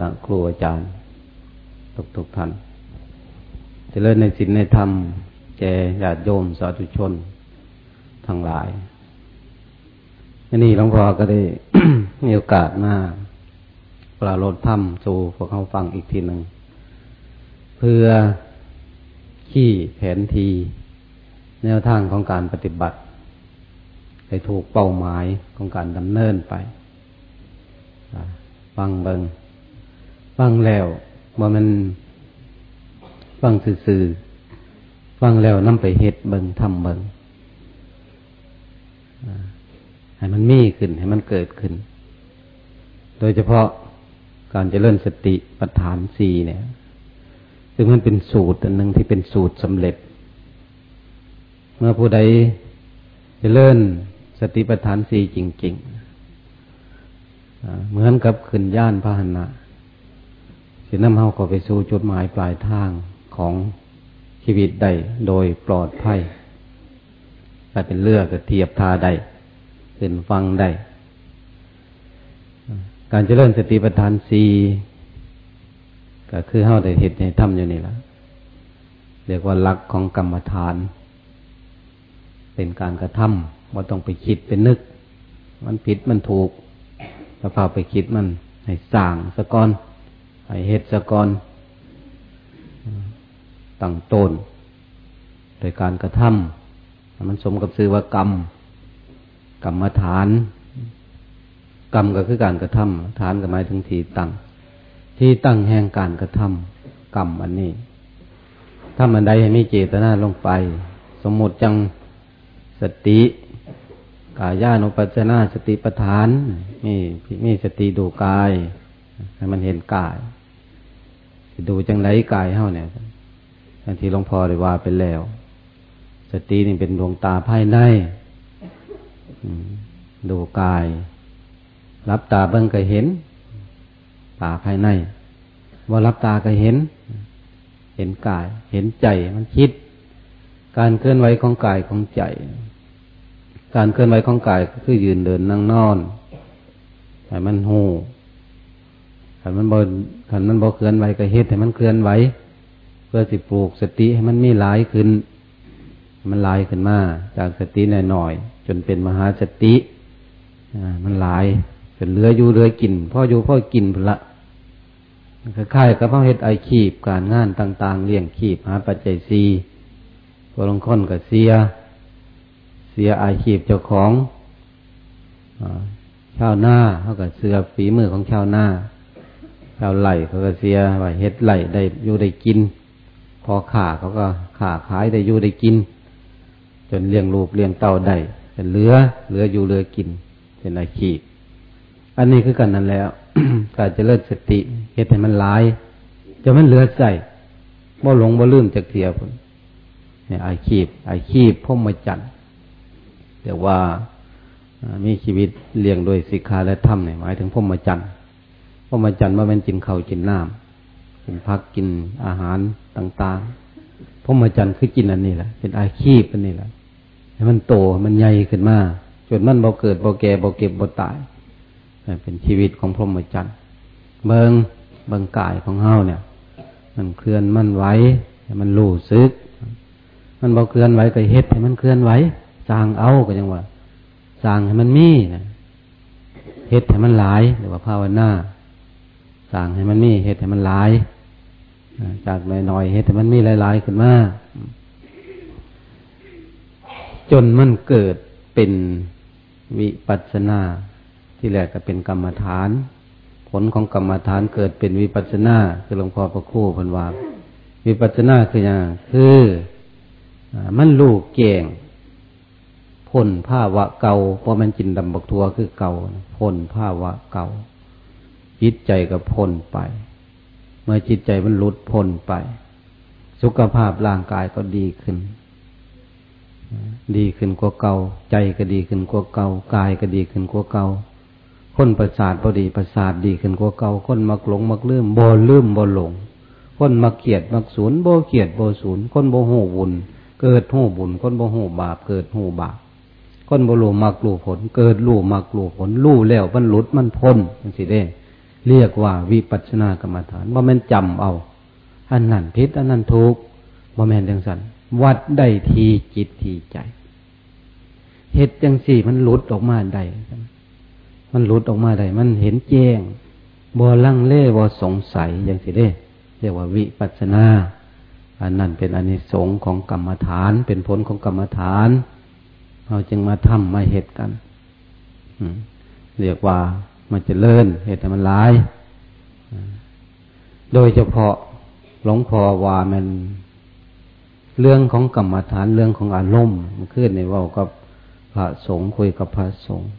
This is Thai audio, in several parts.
ระครูอาจารย์ทุกทุกท่านจะเลิศในศีลในธรรม แก่ญาติโยมสาธุชน ทั้งหลายนี่หลวงพ่อก็ได้มีโอกาสมาปราลดธรรมสู่พวกเขาฟังอีกทีหนึ่ง เพื่อขี้แผนที แนวทางของการปฏิบัติให้ถูกเป้าหมายของการดำเนินไปฟังเบิง ฟังแล้วว่ามันฟังสื่อฟังแล้วนำไปเฮ็ดเบิงทำเบิงให้มันมีขึ้น ให้มันเกิดขึ้น โดยเฉพาะการเจริญสติปัฏฐานสี่เนี่ย ซึ่งมันเป็นสูตรอันหนึ่งที่เป็นสูตรสำเร็จ เมื่อผู้ใดจะเลิ่นสติปัฏฐานสี่จริง ๆ เหมือนกับขึ้นย่านพาหนะ สิน้ำเฮาก็ไปสู่จุดหมายปลายทางของชีวิตได้โดยปลอดภัยถ้าเป็นเลือกก็เทียบทาได้ขึ้นฟังได้ การเจริญสติปัฏฐานสีก็คือเฮาได้เห็นในธรรมอยู่นี่ละเรียกว่าหลักของกรรมฐาน เป็นการกระทำว่าต้องไปคิดเป็นนึก มันผิดมันถูกแล้วพาไปคิดมันให้สร้างสะกอน ให้เฮ็ดสะกอนตั้งต้น โดยการกระทำมันสมกับซื้อว่ากรรม กรรมฐาน กรรมก็คือการกระทำฐานก็หมายถึงที่ตั้ง ที่ตั้งแห่งการกระทำกรรมอันนี้ถ้ามันใดให้มีเจตนาลงไป สมมติจังสติกายานุปัจนาสติปัฏฐานมีมีสติดูกาย ให้มันเห็นกาย ดูจังไรกายเฮาเนี่ยทันที่หลวงพ่อได้ว่าไปแล้ว สตินี่เป็นดวงตาภายในดูกาย รับตาเบิ่งก็เห็น ตาภายใน ว่ารับตาก็เห็น เห็นกาย เห็นใจมันคิด การเคลื่อนไหวของกายของใจ การเคลื่อนไหวของกายก็คือยืนเดินนั่งนอนให้มันหู ขันมันบนขันมันบอเคลื่อนไหวก็เฮ็ดให้มันเคลื่อนไหวเพื่อสิปลูกสติให้มันมีหลายขึ้น มันหลายขึ้นมาจากสติหน่อยๆจนเป็นมหาสติมันหลายจนเหลืออยู่เหลือกินพ่ออยู่พ่อกินพละคล้ายๆกับพ่อเฮ็ดไอขีบการงานต่าง ๆเลี้ยงขีบหาปัจจัยซีพอลงค้นกับเสีย เสียไอขีบเจ้าของชาวหน้าเขากับเสือฝีมือของชาวหน้า ชาวไห่เขาก็เสียว่าเฮ็ดไห่ได้อยู่ได้กิน พอขาเขาก็ขาขายได้อยู่ได้กิน จนเลี้ยงลูกเลี้ยงเต่าได้เป็นเหลือ เหลืออยู่เหลือกิน เป็นอาชีพอันนี้คือกันนั้นแล้วการจะเลิศสติเหตุให้มันลายจะมันเหลือใจบ่หลงบ่ลืมจากเทียบเนี่ยอาชีพอาชีพพ่มมาจันแต่ว่ามีชีวิตเลี้ยงโดยสิกขาและธรรมเนี่ยหมายถึงพ่มมาจัน พ่มมาจันว่าเป็นจินเขาจินน้ำกินพักกินอาหารต่างๆพรหมาจรรย์คือกินอันนี้แหละเป็นอาชีพอันนี้แหละให้มันโตมันใหญ่ขึ้นมาจนมันบ่เกิดบ่แก่บ่เก็บบ่ตายเป็นชีวิตของพรหมจรรย์เบิงเบิงกายของเฮาเนี่ย มันเคลื่อนมันไหวมันรู้ซึก มันบ่เคลื่อนไหวก็เฮ็ดให้มันเคลื่อนไหวสร้างเอาก็ยังว่าสร้างให้มันมีนะเฮ็ดให้มันหลายหรือว่าภาวนา สร้างให้มันมีเฮ็ดให้มันหลายจากน้อยๆเฮ็ดให้มันมีหลาย ๆ ขึ้นมาจนมันเกิดเป็นวิปัสนาที่แรกก็เป็นกรรมฐาน ผลของกรรมฐานเกิดเป็นวิปัสนาคือหลวงพ่อประคู่พันวาวิปัสนาคืออย่างคือมันลูกเก่งพ้นผ้าวะเก่าเพราะมันจินดำบักทัวคือเก่าพ้นผ้าวะเก่า จิตใจก็พ้นไป เมื่อจิตใจมันหลุดพ้นไป สุขภาพร่างกายก็ดีขึ้น ดีขึ้นกว่าเก่า ใจก็ดีขึ้นกว่าเก่ากายก็ดีขึ้นกว่าเก่าคนประสาทพอดีประสาทดีขึ้นกว่าเก่าคนมักหลงมักลืมบ่ลืมบ่หลง คนมักเกียดมักศูนย์บ่เกียดบ่ศูนย์คนบ่หูบุญ เกิดหูบุญ คนบ่หูบาปเกิดหูบาปคนบ่รู้มักรู้ผล เกิดรู้มักรู้ผลรู้แล้วมันหลุดมันพ้นมันสิเด้ เรียกว่าวิปัสสนากรรมฐานว่ามันจำเอา อันนั้นพิษอันนั้นทุกว่าแม่นจังสันวัดได้ทีจิตทีใจเหตุจังสี่มันหลุดออกมาได้มันหลุดออกมาได้มันเห็นแจ้งบ่ลังเล่บ่สงสัยอย่างสิเด้เรียกว่าวิปัสนา อันนั้นเป็นอนิสงส์ของกรรมฐาน เป็นผลของกรรมฐานเราจึงมาทำมาเหตุกันเรียกว่า มันจะเลิ่นเหตุแต่มันร้าย โดยเฉพาะหลวงพ่อว่ามันเรื่องของกรรมฐานเรื่องของอารมณ์มันขึ้นในว่ากับพระสงฆ์คุยกับพระสงฆ์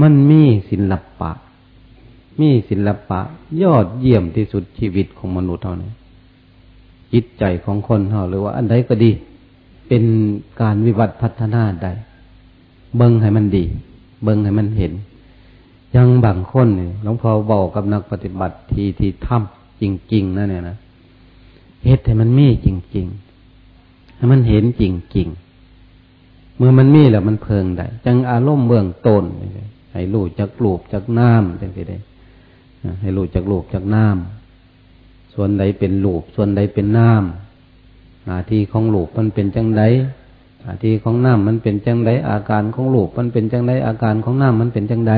มันมีศิลปะ มีศิลปะ ยอดเยี่ยมที่สุดชีวิตของมนุษย์เท่านี้จิตใจของคนเท่าหรือว่าอันใดก็ดี เป็นการวิวัฒน์พัฒนาได้เบิ้งให้มันดี เบิ้งให้มันเห็น ยังบางคนเนี่ยหลวงพ่อบอกกับนักปฏิบัติที่ที่ทำจริง ๆนะเนี่ยนะเหตุให้มันมีจริง ๆ ให้มันเห็นจริง ๆ เมื่อมันมีแล้วมันเพิงได้ จังอารมณ์เบื้องต้นให้รู้จักลูบจักน้ำจังสิได้ให้รู้จักลูบจักน้ำส่วนใดเป็นลูบส่วนใดเป็นน้ำหน้าที่ของลูบมันเป็นจังไดหน้าที่ของน้ำมันเป็นจังไดอาการของลูบมันเป็นจังไดอาการของน้ำมันเป็นจังได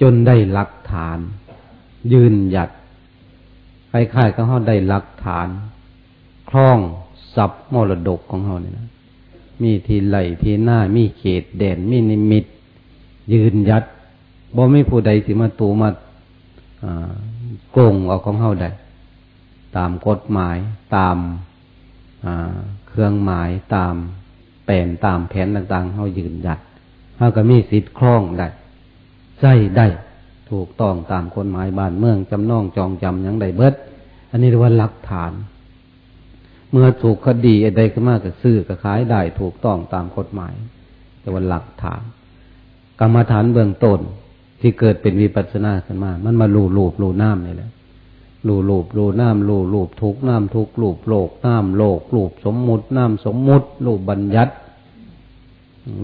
จนได้หลักฐาน ยืนหยัดคล้ายๆกับเขาได้หลักฐาน คล้องสับมรดกของเขาเนี่ยนะ มีทีไหลทีหน้า มีเขตแดนมีนิมิต ยืนยัดบ่ไม่ผู้ใดสิมาตูมาโกงเอาของเฮาได้ ตามกฎหมายตามเครื่องหมายตามแผนตามแผนต่างๆเฮายืนยัดเฮาก็มีสิทธิ์คล้องได้ ใส่ได้ ถูกต้องตามกฎหมายบ้านเมืองจำนองจองจำยังได้เบิด อันนี้เรียกว่าหลักฐาน เมื่อถูกคดีอะไรก็มากก็ซื้อก็ขายได้ ถูกต้องตามกฎหมายแต่ว่าหลักฐาน กรรมฐานเบื้องต้นที่เกิดเป็นวิปัสสนาขึ้นมา มันมาลูลูบลูน้ำนี่แหละลูลูบลูน้ำลูลูบทุกน้ำทุกลูบโลกน้ำโลกลูบสมมุติน้ำสมมุติลูบบัญญัติ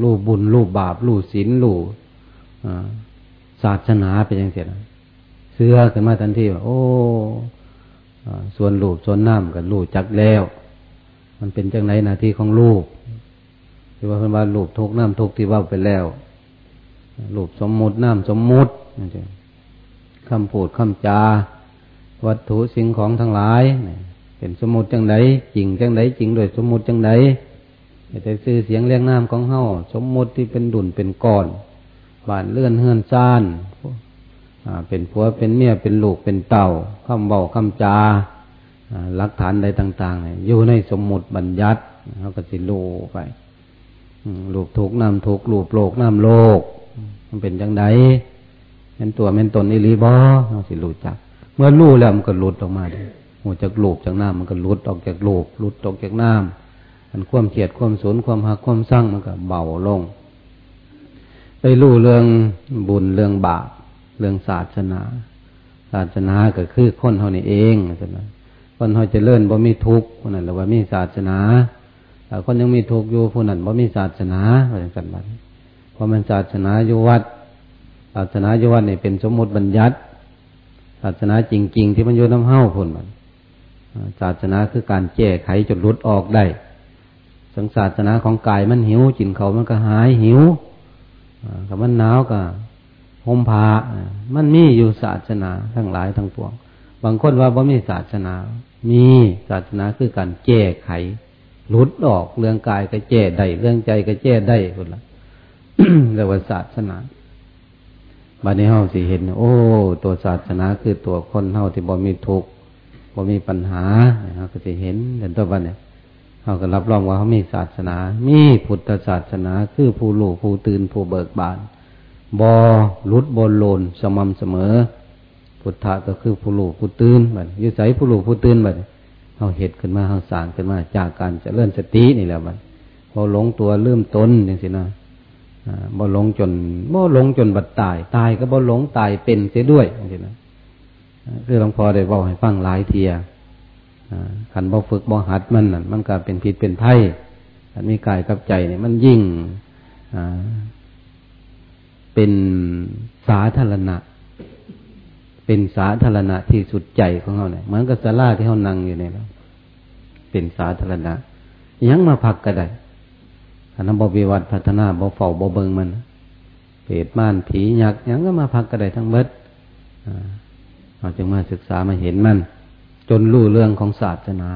ลูบบุญลูบบาปลูบศีลลู ศาสนาเป็นยังไงเสื้อขึ้นมาทันทีว่าโอ้ส่วนลูบส่วนน้ำกับลูจักแล้ว มันเป็นจังไรหน้าที่ของลูกที่ว่าเป็นว่าลูบทุกน้ำทุกที่ว่าไปแล้วรูปสมมุติน้ำสมมุติคำพูดคำจา วัตถุสิ่งของทั้งหลายเป็นสมมุติจังไดจริงจังไดจริงโดยสมมุติจังไดแต่ซื้อเสียงเรียงน้ำของเฮาสมมุติที่เป็นดุนเป็นก้อน บานเลื่อนเฮือนซ่านเป็นผัวเป็นเมียเป็นลูกเป็นเต่าคำเบาคำจาหลักฐานใดต่างๆอยู่ในสมมุติบัญญัติเขาก็สิลูไปลูกถูกน้ำถูกลูกโลกน้ำโลก มันเป็นจังไดเป็นตัวเป็นตนอิริบอเราสิรู้จัก เมื่อรู้แล้วมันก็หลุดออกมาดิหัวจากลูกจากน้ำมันก็หลุดออกจากลูกหลุดออกจากน้ำมันความเขียดความสนความหักความสร้างมันก็เบาลง ไปรู้เรื่องบุญเรื่องบาปเรื่องศาสนา ศาสนาก็คือคนเท่านี้เองนะคนเขาจะเลื่อนบ่มีทุกข์คนนั้นหรือว่ามีศาสนาแต่คนยังมีทุกข์อยู่คนนั้นบ่มีศาสนาอะไรกันบ้างพราะมันศาสนาโยวัด ศาสนาโยวัดเนี่ยเป็นสมมติบัญญัติ ศาสนาจริง ๆ ที่มันโยน้ำเฮ้าคนมันศาสนาคือการแก้ไขจนรุดออกได้ สังศาสนาของกายมันหิวจินเขามันก็หายหิว กับมันหนาวก็ห่มผ้ามันมีอยู่ศาสนาทั้งหลายทั้งปวง บางคนว่าว่มีศาสนา มีศาสนาคือการแก้ไขรุดออกเรื่องกายก็แก้ได้เรื่องใจก็แก้ได้คนละเรียกว่าศาสนาบัดนี้เฮาสิเห็น โอ้ ตัวศาสนาคือตัวคนเฮาที่บ่มีทุกข์บ่มีปัญหาเฮาก็สิเห็นเห็นตัวบัดเนี่ย เฮาก็รับรองว่าเขามีศาสนา มีพุทธศาสนา คือผู้รู้ผู้ตื่นผู้เบิกบานบ่ลุดบนโลนสม่ำเสมอ พุทธะก็คือผู้รู้ผู้ตื่นบัดยู่ใสผู้รู้ผู้ตื่นบัดเฮาเห็ดขึ้นมาเฮาสางขึ้นมาจากการจะเลื่อนสตินี่แหละบัดพอหลงตัวลืมตนอย่างสินะบ่หลงจนบ่หลงจนบัดตาย ตายก็บ่หลงตายเป็นเสียด้วยนี่สินะคือหลวงพ่อได้บอกให้ฟังหลายเทีย ขันบ่ฝึกบ่หัดมันนั่นมันก็เป็นพิษเป็นไพ่ขันมีกายกับใจเนี่ยมันยิ่งเป็นสาธารณะ เป็นสาธารณะที่สุดใจของเขาเนี่ยเหมือนกับสลาที่เขานั่งอยู่เนี่ยเป็นสาธารณะยังมาพักก็ได้อันนั้นบวิวัฒพัฒนาบ่เฝ้าบ่เบิงมันเปรตม่านผียักยังก็มาพักก็ได้ทั้งเบิดเราจึงมาศึกษามาเห็นมัน จนรู้เรื่องของศาสนา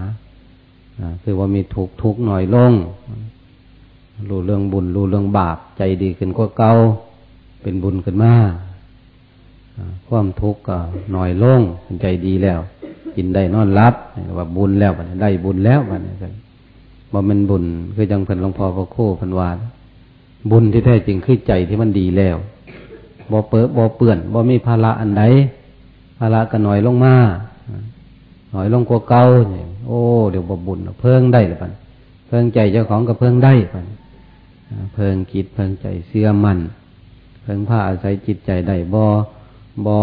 คือว่ามีทุกทุกหน่อยลง รู้เรื่องบุญ รู้เรื่องบาป ใจดีขึ้นกว่าเก่าเป็นบุญขึ้นมาความทุกข์ก็หน่อยลงใจดีแล้ว กินได้นอนรับว่าบุญแล้วได้บุญแล้ววันนี้บ่มันบุญคือจังเพิ่นหลวงพ่อพระโคพันวานบุญที่แท้จริงคือใจที่มันดีแล้วบ่เปื้อบ่เปื่อนบ่มีภาระอันใดภาระก็หน่อยลงมา หน่อยลงกว่าเก่าเนี่ยโอ้เดี๋ยวบบุญเพิ่งได้ละปันเพิ่งใจเจ้าของก็เพิ่งได้ปันเพิ่งคิดเพิ่งใจเสื่อมันเพิ่งผ้าอาศัยจิตใจได้บ่บ่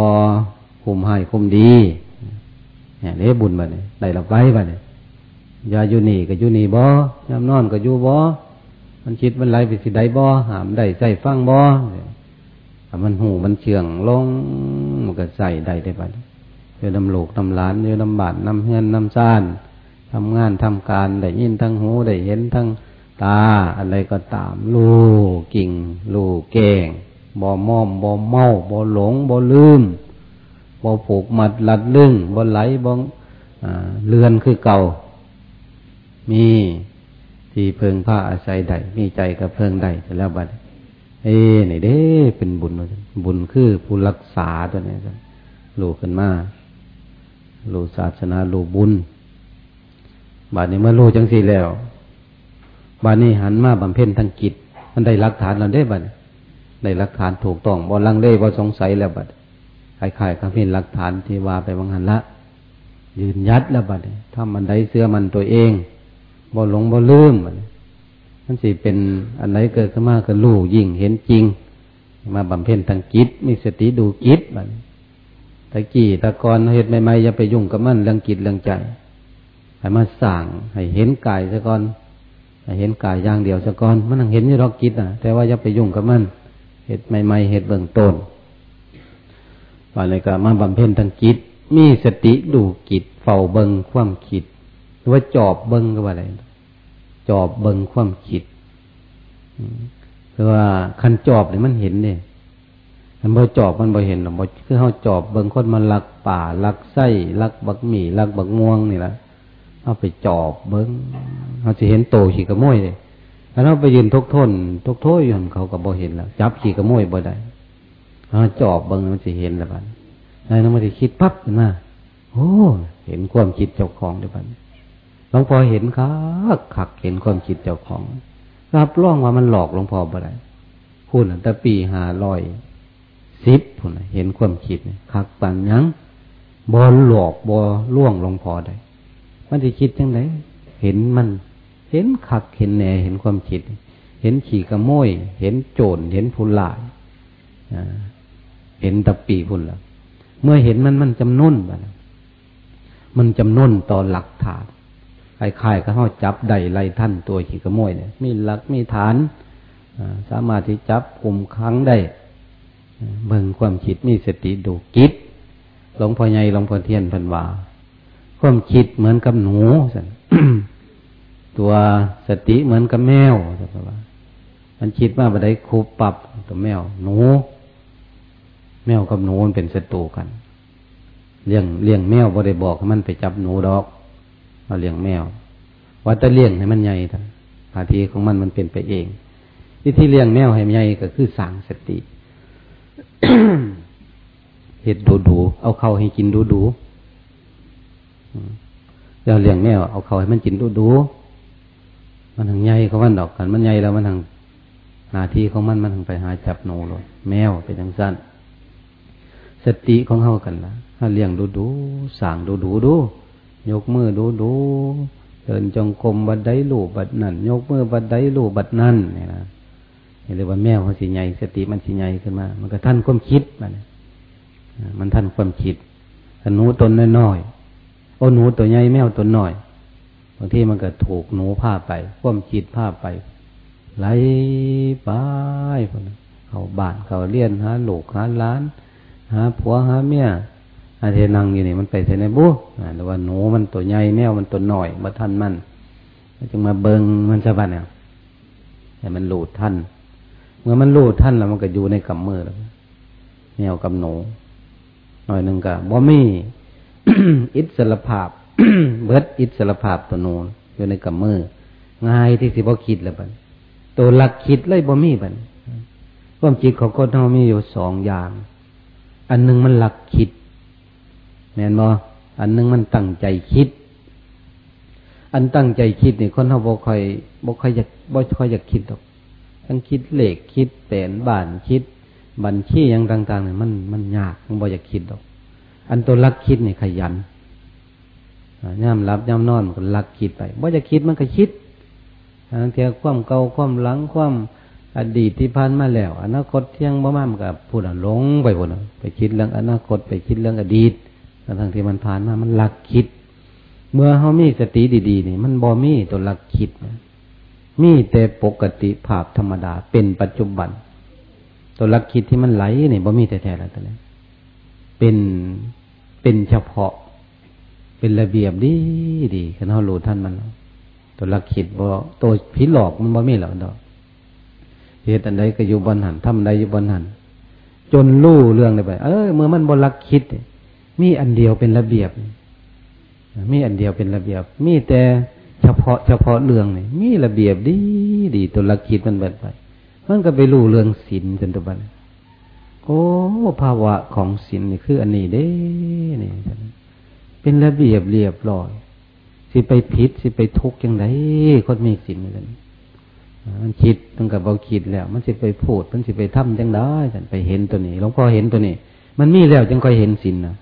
คุมให้คุมดีเนี่ยเด้บุญบัดนี้ได้รับไว้บัดนี้ยยาอยู่นี่ก็อยู่นี่บ่ยามนอนก็อยู่บ่มันคิดมันไหลไปสิได้บ่หามได้ใส่ฟังบ่มันหูมันเชื่องลงมันก็ใส่ได้ได้บัดเดี๋ยวน้ำลูกน้ำหลานเดี๋ยวน้ำบาดน้ำเฮือนน้ำซ่านทำงานทำการได้ยินทั้งหูได้เห็นทั้งตาอะไรก็ตาม ลูกิ่ง ลูแกงบ่ม่อมบ่เมาบ่หลงบ่ลืมบ่ผูกมัดลัดลึงบ่ไหลบ่เลือนคือเก่า มีที่เพิงผ้าอาศัยใดมีใจกับเพิงใดจะแล้วบัดเอ้นี่เด้ เป็นบุญบุญคือผู้รักษาตัวนี้ครับรู้ขึ้นมา รู้ศาสนารู้บุญบาดนี้เมื่อรู้จังสี่แล้ว บาดนี้หันมาบำเพ็ญทางกิจ มันได้รักฐานเราได้บัดได้รักฐานถูกต้องบ่ลังเลบ่สงสัยแล้วบัดคล้ายๆกับมีหลักฐานที่ว่าไปบางหันละ ยืนยัดแล้วบัดถ้ามันได้เสื้อมันตัวเองบ่หลงบ่ลืมบัดมันสิเป็นอันไหนเกิดขึ้นมาก็รู้ยิ่งเห็นจริง มาบำเพ็ญทางกิจมีสติดูกิจบัดะกี้ตะกอนเหตุใหม่ๆอย่าไปยุ่งกับมันเรื่องกิจเรื่องใจให้มาสั่งให้เห็นกายซะก่อนให้เห็นกายอย่างเดียวซะก่อนมันเห็นอยู่รอกกิจนะแต่ว่าอย่าไปยุ่งกับมันเหตุใหม่ๆเหตุเบื้องต้นว่าอะไรก็มาบำเพ็ญทางจิตมีสติดูจิตเฝ้าเบิงความคิดหรือว่าจอบเบิงก็ว่าอะไรจอบเบิงความคิดคือว่าคันจอบเนี่ยมันเห็นเนี่ย มันบ่จอบมันบ่เห็นหรอกบ่คือเขาจอบเบิงคนมันลักป่าลักไส้ลักบักหมี่ลักบักม่วงนี่ละเอาไปจอบเบิงเขาจะเห็นโตขี่กระม้วยเลยถ้าเราไปยืนทุกทนทุกโทษอยู่เขาก็บ่เห็นแล้ว จับขี่กระมวยบ่ได้เขาจอบเบิ้งมันจะเห็นแล้วบัดนายน้องมันจะคิดปั๊บขึ้นมาโอ้ เห็นความคิดเจ้าของเดี๋ยวบัดหลวงพ่อเห็นคักขักเห็นความคิดเจ้าของรับรองว่ามันหลอกหลวงพ่อบ่ได้พูดแต่ปีหาลอย สิบพูดเห็นความคิดคักปันยังบอลหลอกบอล่วงลงพอได้ มันจะคิดยังไงเห็นมัน เห็นขักเห็นแหนเห็นความคิด เห็นขี่กระโมย เห็นโจรเห็นผู้ลายเห็นตะปีพุ่นละเมื่อเห็นมันมันจำนุ่นไปมันจำนุ่นต่อหลักฐานคล้ายก็เขาจับได้ไล่ท่านตัวขี่กระโมยเนี่ยมีหลักมีฐานสามารถที่จับกลุ่มครั้งได้ เบิ่งความคิดมีสติดูกิจหลวงพ่อใหญ่หลวงพ่อเทียนพันวาความคิดเหมือนกับหนูสันตัวสติเหมือนกับแมวใช่ปะมันคิดว่าบันไดคูปรับตัวแมว หนู แมวกับหนูมันเป็นศัตรูกันเลี้ยงเลี้ยงแมวบ่ได้บอกให้มันไปจับหนูดอกมาเลี้ยงแมวว่าจะเลี้ยงให้มันใหญ่ท่านอาทีของมันมันเป็นไปเองที่ที่เลี้ยงแมวให้ใหญ่ก็คือสั่งสติ เห็ดดูดู เอาเข้าให้กินดูดูแล้วเลี้ยงแมวเอาเข้าให้มันกินดูดูมันทางใหญ่เขาวันดอกกันมันใหญ่แล้วมันทางหน้าที่ของมันมันทางไปหาจับหนูเลยแมวไปทางสั้นสติของเขากันละถ้าเลี้ยงดูดูสั่งดูดูดู ยกมือดูดูเดินจงกรมบัดได้ลูบัดนั่น ยกมือบัดได้ลูบัดนั่นเนี่ยนะ เรียกว่าแมวเขาสีใหญ่สติมันสีใหญ่ขึ้นมา มันก็ท่านความคิดมันมันท่านความคิดหนูตนน้อยๆโอ้หนูตัวใหญ่แมวตัวน้อยบางทีมันก็ถูกหนูผ้าไป ความคิดผ้าไปไหลไปเขาบ้านเขาเลี้ยนหาลูกหาล้านหาผัวหาเมียอาเทนังอยู่นี่มันไปเสนบุหรือว่าหนูมันตัวใหญ่แมวมันตัวหน่อยมาทันมันจึงมาเบิงมันสะบัดเนี่ยแต่มันหลูดท่าน มื่อมันหลูดท่านแล้วมันก็อยู่ในกำมือแล้วแมวกับหนูหน่อยหนึ่งก็บ่มีอิสระภาพ เบิดอิสระภาพตัวนูนอยู่ในกำมือง่ายที่สิบ่คิดแล้วบัดตัวหลักคิดเลยบ่มีบัดความจิตของคนเรามีอยู่สองอย่าง อันหนึ่งมันหลักคิด แม่นบ่อันหนึ่งมันตั้งใจคิด อันตั้งใจคิดนี่คนเราบ่ค่อยบ่ค่อยอยากบ่ค่อยอยากคิดหรอก ทั้งคิดเลขคิดแผนบ้านคิด บัญชีอย่างต่างๆเนี่ยมันมันยากมันบ่อยากคิดหรอก อันตัวลักคิดเนี่ยขยันย่ำรับย่ำนอนมันก็ลักคิดไปบ่อยากคิดมันก็คิดทั้งเทียความเก่าความหลังความอดีตที่ผ่านมาแล้ว อนาคตเที่ยงบ่มามันก็พูดหลงไปหมดไปคิดเรื่องอนาคตไปคิดเรื่องอดีตทั้งที่มันผ่านมามันลักคิด เมื่อเขามีสติดีๆนี่มันบ่มีตัวลักคิดนะ มีแต่ปกติภาพธรรมดา เป็นปัจจุบัน ตัวลักคิดที่มันไหลเนี่ยบ่มีแต่แท้แล้วตัวนี้เป็นเป็นเฉพาะ เป็นระเบียบดีดีคันเขารู้ท่านมัน ตัวลักคิดบ่ตัวผีหลอกมันบ่มีหรอกดอกเหตุอันใดก็อยู่บนหันทำใดอยู่บนหันจนรู้เรื่องเลยไป เออเมื่อมันบนลักคิด มีอันเดียวเป็นระเบียบ มีอันเดียวเป็นระเบียบ มีแต่ เฉพาะเฉพาะเรื่องนี่มีระเบียบดีดีตัวลักคิดมันเบิดไป มันก็ไปรู้เรื่องศีลจนตัวบันโอ้ภาวะของศีลนี่คือ อันนี้เด้นี่เป็นระเบียบเรียบร้อย สิไปผิดสิไปทุกข์ยังไงคนมีศีลกันมันคิดตั้งกับเราคิดแล้ว มันสิไปพูด มันสิไปทำจังได้ฉันไปเห็นตัวนี้หลวงพ่อเห็นตัวนี้ มันมีแล้วจึงค่อยเห็นศีลนะ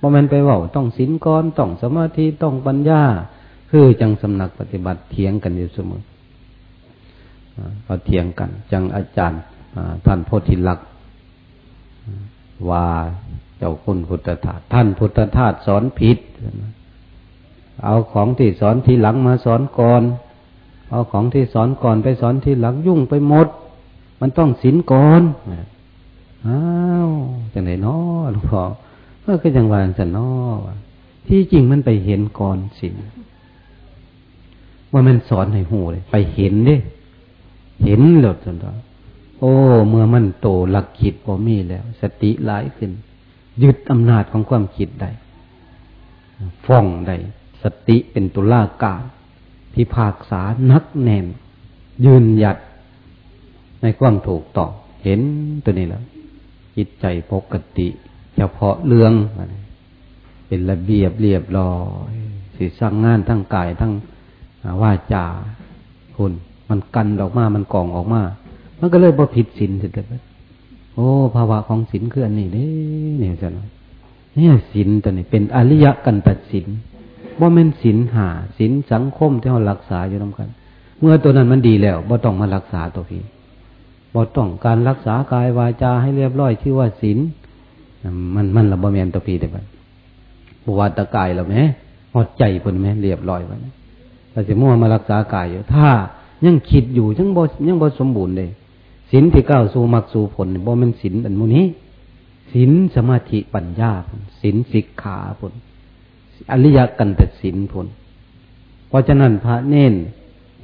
พอมันไปว่าต้องศีลก่อนต้องสมาธิต้องปัญญา คือจังสำนักปฏิบัติเถียงกันอยู่เสมอพอเถียงกัน จังอาจารย์ท่านโพธิลักษ์ว่าเจ้าคุณพุทธทาสท่านพุทธทาสสอนผิด เอาของที่สอนทีหลังมาสอนก่อน เอาของที่สอนก่อนไปสอนทีหลังยุ่งไปหมด มันต้องศีลก่อนอ้าวจังไหนนาะหลวงพ่อเมื่อก็ยังวางสันนอที่จริงมันไปเห็นก่อนศีล ว่ามันสอนให้หูเลย ไปเห็นดิเห็นหลดจนต่อโอ้ เมื่อมันโตหลักคิดพอมีแล้ว สติหลายขึ้น ยึดอำนาจของความคิดได้ฟ้องได้สติเป็นตุลาการพิพากษานักแน่น ยืนหยัดในความถูกต้องเห็นตัวนี้แล้วจิตใจปกติ เฉพาะเรื่อง เป็นระเบียบเรียบร้อยสิสร้างงานทั้งกายทั้ง ว่าจาคุณมันกันออกมา มันกล่องออกมา มันก็เลยบ่ผิดศีลสุดเลยโอ้ภาวะของศีลคืออันนี้นี่เนี่ยจะเนี่ยศีลตัวนี้เป็นอริยกันตัดศีลว่ามันศีลหาศีลสังคมที่เรารักษาอยู่น้ากัน เมื่อตัวนั้นมันดีแล้วบ่ต้องมารักษาตัวพี่บ่ต้องการรักษากายวาจาให้เรียบร้อยที่ว่าศีลมันมันระบ่แมนตัวพี่ได้ไหมบวชตะกายเราไหมหดใจคนไหมเรียบร้อยไว้แต่ จะมั่วมารักษากายอยู่ ถ้ายังคิดอยู่ยังบ่ยังบ่สมบูรณ์เลยศีลที่ก้าวสู่มรรคสู่ผลบ่มันศีลอันมูนี้ศีลสมาธิปัญญาศีลสิกขาผลอริยกันตสินผล เพราะฉะนั้นพระเน้น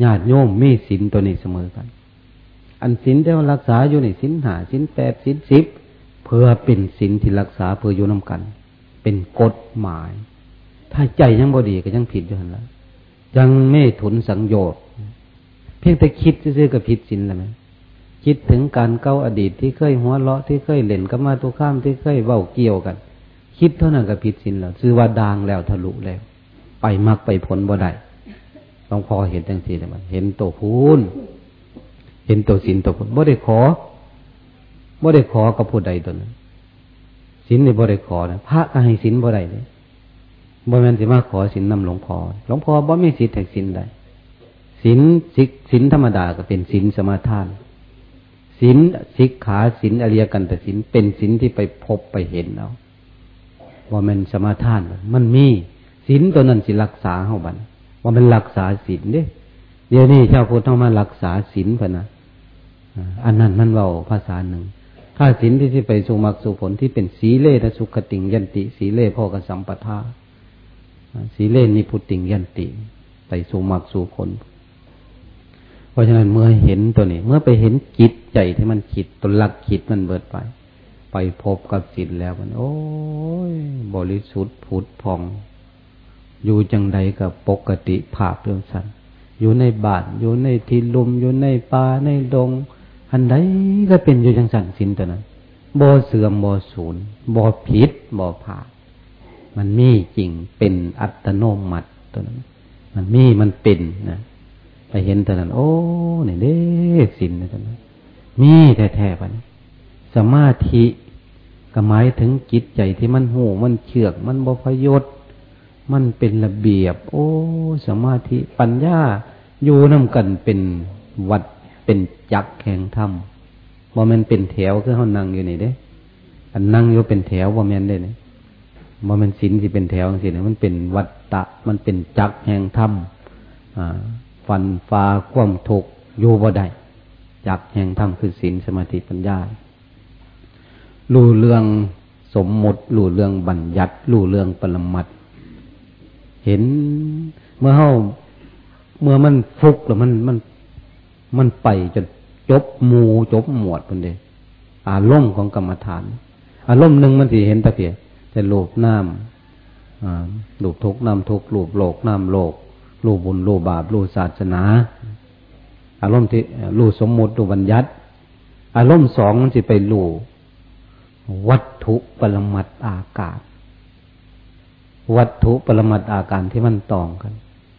ญาติโยมมีสินตัวนี้เสมอกัน อันสินที่รักษาอยู่ในสินหาสินแปดสินสิบเพื่อเป็นสินที่รักษาเพื่ออยู่น้ากัน เป็นกฎหมาย ถ้าใจยังบ่ดีก็ยังผิดอยู่หันละ ยังไม่ถุนสังโยชน์เพียงแต่คิดซื่อๆกับผิดสินแล้วไหมคิดถึงการเก้าอดีตที่เคยหัวเราะที่เคยเล่นกับมาตัวข้ามที่เคยเว้าเกี่ยวกัน คิดเท่านั้นก็ผิดศีลแล้วซื้อว่าดางแล้วทะลุแล้ว ไปมักไปผลบ่ได้ต้องพอเห็นจังสีเลยมันเห็นตัวพูนเห็นตัวศีลตัวพูนบ่ได้ขอบ่ได้ขอกับผู้ใดตัวนั้นศีลในบ่ได้ขอนะพระก็ให้ศีลบ่ได้เลย บ่แม่นสิมาขอศีลนำหลวงพ่อหลวงพ่อบ่มีสิทธิ์แห่งศีลใดศีลสิกศีลธรรมดาก็เป็นศีลสมาทานศีลสิกขาศีลอริยกันแต่ศีลเป็นศีลที่ไปพบไปเห็นเอาว่ามันสมาทานมันมีศีลตัวนั้นสิรักษาเฮาบันว่ามันรักษาศีลเด้เดี๋ยวนี้ชาวพุทธต้องมารักษาศีลพนะอันนั้นมันเว่าภาษาหนึ่งถ้าศีลที่ที่ไปสู่มรรคสู่ผลที่เป็นสีเล่นะสุขติงยันติ สีเล่พ่อกับสัมปทา สีเล่นิพุติงยันติไปสู่มรรคสู่ผลเพราะฉะนั้นเมื่อเห็นตัวนี้ เมื่อไปเห็นจิตใจที่มันคิดตัวหลักคิดมันเบิดไป ไปพบกับจิตแล้วมัน โอ้ยบริสุทธิ์ผุดพอง อยู่จังใดกับปกติภาพเรื่องสันอยู่ในบ้านอยู่ในที่ลุมอยู่ในป่าในดง อันใดก็เป็นอยู่จังสันสินตัวนั้นบ่เสื่อมบ่สูญบ่ผิดบ่ผ่า มันมีจริงเป็นอัตโนมัติตัวนั้น มันมีมันเป็นนะไปเห็นตัวนั้น โอ้เนี่ยเด็กสินตัวนั้นมีแท้ๆไปสมาธิก็หมายถึงจิตใจที่มันหูมันเชือก มันบพยศมันเป็นระเบียบ โอ้ สมาธิปัญญาอยู่น้ากันเป็นวัดเป็นจักแข่งธรรมว่ามันเป็นแถวคือเขานั่งอยู่นี่เด้อันนั่งอยู่เป็นแถวว่ามันได้เนี่ย ว่ามันสินที่เป็นแถวสิเนี่ยมันเป็นวัดตะ มันเป็นจักแห่งธรรมฟันฟ้าคว่ำทุกอยู่บ่ได้จักแห่งธรรมคือสินสมาธิปัญญาลู่เรื่องสมมติลู่เรื่องบัญญัติลู่เรื่องปรมัตเห็นเมื่อเฮาเมื่อมันฟุกแล้วมันมันมันไปจนจบหมูจบหมวดคนเดียอารมณ์ของกรรมฐาน อารมณ์หนึ่งมันสิเห็นตะเพีย แต่โลภน้ำลูบทุกน้ำทุกลูบโลกน้ำโลกลูบุญลูบาปลูศาสนา อารมณ์ที่ลูสมมุติลูบัญญัติ อารมณ์สองมันจะไปลูวัตถุปรมัตอากาศ วัตถุปรมัตอาการที่มันต่องกัน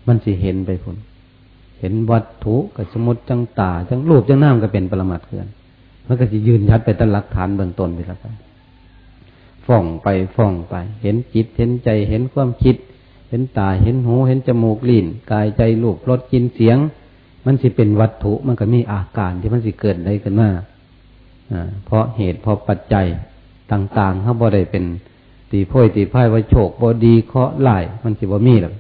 มันจะเห็นไปคนเห็นวัตถุกับสมมติจังตาจังรูปจังน้ำก็เป็นปรมัตเกินมันก็จะยืนยัดไปตั้งหลักฐานเบื้องต้นไปแล้วกัน ฟ่องไปฟ่องไป เห็นจิตเห็นใจเห็นความคิด เห็นตาเห็นหูเห็นจมูกลิ้นกายใจรูปรสกินเสียง มันสิเป็นวัตถุมันก็มีอาการที่มันสิเกิดได้ขึ้นมาเพราะเหตุเพราะปัจจัยต่างๆเขาบ่ได้เป็นตีพ่อยตีพ่ายว่าโชคบ่ดีเคาะไล่มันสิบ่มีหรอก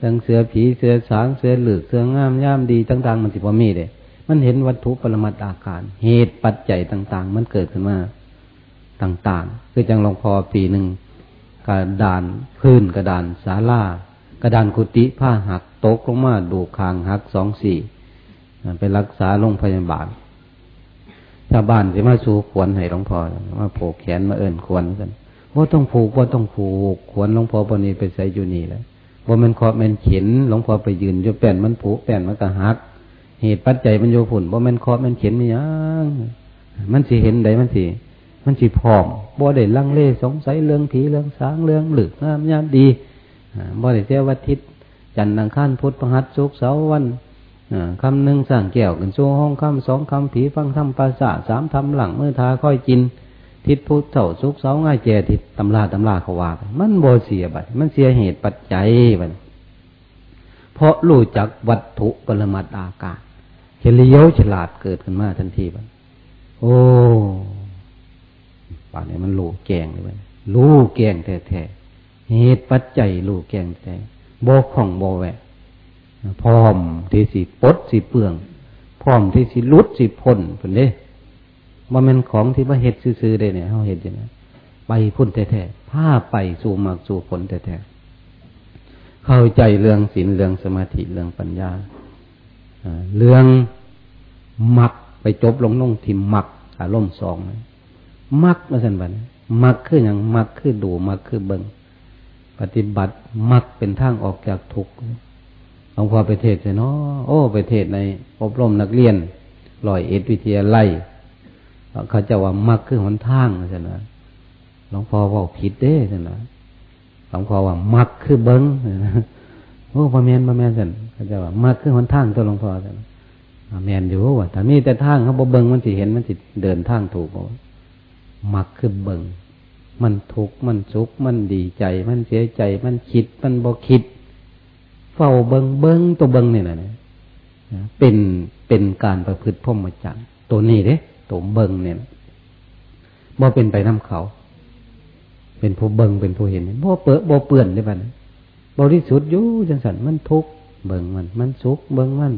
ทั้งเสือผีเสือสางเสือหลือเสืองามย่ามดีต่างๆ มันสิบ่มีเลยมันเห็นวัตถุปรมัตอาการ เหตุปัจจัยต่าง ๆ มันเกิดขึ้นมา ต่างๆ คือจังหลวงพ่อปีหนึ่งกระดานพื้นกระดานศาลากระดานกุฏิผ้าหักตกลงมาดูคางหักสองสี่ไปรักษาโรงพยาบาลชาวบ้านจะมาสู่ขวนให้หลวงพ่อมาผูกแขนมาเอิ่นขวนกันว่าต้องผูกว่าต้องผูกขวนหลวงพ่อปนีไปใส่อยู่นี่แล้วว่ามันคอมันเข็นหลวงพ่อไปยืนอยู่แป้นมันผูกแป้นมันก็หัก เหตุปัจจัยมันโยผุนว่ามันคอมันเข็นมันยังมันสิเห็นใดมันสิ มันสิพร้อมบ่ได้ลังเลสงสัยเรื่องผีเรื่องสางเรื่องหลึกงามยามดีบ่ได้เสียวัทิศจันทร์อังคารพุทธประหัสสุกเสาวันคำหนึ่งสั่งแก้วกันโซ่ห้องคำสองคำผีฟังทำภาษาสามทำหลังเมื่อทาค่อยกิน ทิศพุทธเถ่าสุกเสาง่ายแจทิศตำราตำราเขาว่ามันโบเสียบัดมันเสียเหตุปัจจัยบัดเพราะรู้จักวัตถุปรมัตอากาศเฮลิโยฉลาดเกิดขึ้นมาทันทีบัดโอ้ ป่านนี้มันรู้แกงเลยรู้แกงแท้ๆเหตุปัจจัยรู้แกงแท้โบของโบแวะพร้อมที่สิปดสิเปลือง พร้อมที่สิลุดสิพ้นเป็นเด้ว่ามันของที่ว่าเห็ดซื้อๆได้เนี่ยเขาเห็ดอย่างนี้ไปพุ่นแท้ๆผ้าไปสู่มากสู่ผลแท้ๆเข้าใจเรื่องศีลเรื่องสมาธิเรื่องปัญญาเรื่องมักไปจบลงลงทิมมักอารมณ์สอง มักมาสันบันมักคืออย่างมักคือดูมักคือเบิงปฏิบัติมักเป็นทางออกจากทุกข์หลวงพ่อไปเทศเนาะโอ้ไปเทศในอบรมนักเรียนลอยเอ็ดวิทยาไล่เขาจะว่ามักคือหนทางใช่ไหมหลวงพ่อว่าผิดเด้ใช่ไหมหลวงพ่อว่ามักคือเบิงโอ้พระแมนพระแมนสันเขาจะว่ามักคือหนทางตัวหลวงพ่อสันแมนอยู่ว่าแต่มีแต่ทางเขาบเบิงมันสิเห็นมันสิเดินทางถูก มักคือเบิงมันทุกข์มันสุขมันดีใจ มันเสียใจ มันคิด มันบ่คิด เฝ้าเบิงเบิงตัวเบิงเนี่ยนะเป็นเป็นการประพฤติพ่มจันตัวนี้เด้ตัวเบิงเนี่ยบ่เป็นไปน้าเขา เป็นผู้เบิงเป็นผู้เห็นบ่เปื้อบ่เปื่อนได้บ้านบริสุทธิ์อยู่จังสันมันทุกเบิงมัน มันสุขเบิงมัน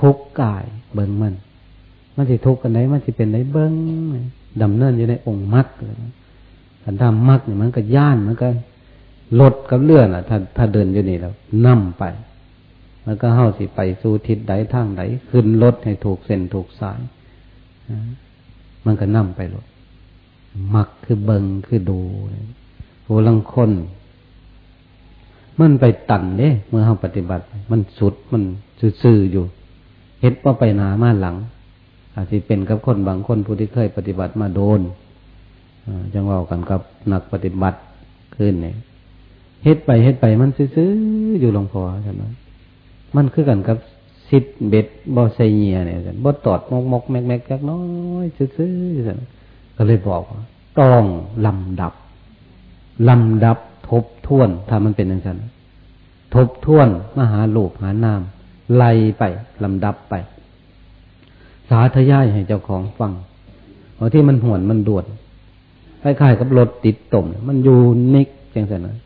ทุกกาย เบิงมัน มันสิทุกกันไหนมันสิเป็นไหนเบิง ดำเนินอยู่ในองค์มรรคถ้าทำมรรคเนี่ยมันก็ย่านมันก็ลดกับเลื่อนอะ ถ้าถ้าเดินอยู่นี่แล้วนั่มไปมันก็เข้าสิไปสู่ทิศใดทางใดขึ้นรถให้ถูกเส้นถูกสายมันก็นั่มไปรถมักคือเบิงคือดูโหลังคนมันไปตันเด้เมื่อเขาปฏิบัติ มันสุดมันซื่ออยู่เฮ็ดว่าไปหนามาหลัง อาจจะเป็นกับคนบางคนผู้ที่เคยปฏิบัติมาโดนจังว่ากันกับหนักปฏิบัติขึ้นเนี่ยเฮ็ดไปเฮ็ดไปมันซื่ออยู่หลวงพ่อใช่ไหมมันคือกันกับสิทเบ็ดบอไซเนียเนี่ยบอตอดมกมกแมกแมกจักน้อยซื่อๆก็เลยบอกว่าต้องลำดับลำดับทบทวนถ้ามันเป็นอย่างนั้นทบทวนมหาโลกหานามไล่ไปลำดับไปาธยายให้เจ้าของฟังเพราะที่มันหวนมันด่วนคล้ายๆกับรถติดต่มมันอยู่นิกจังสันนะ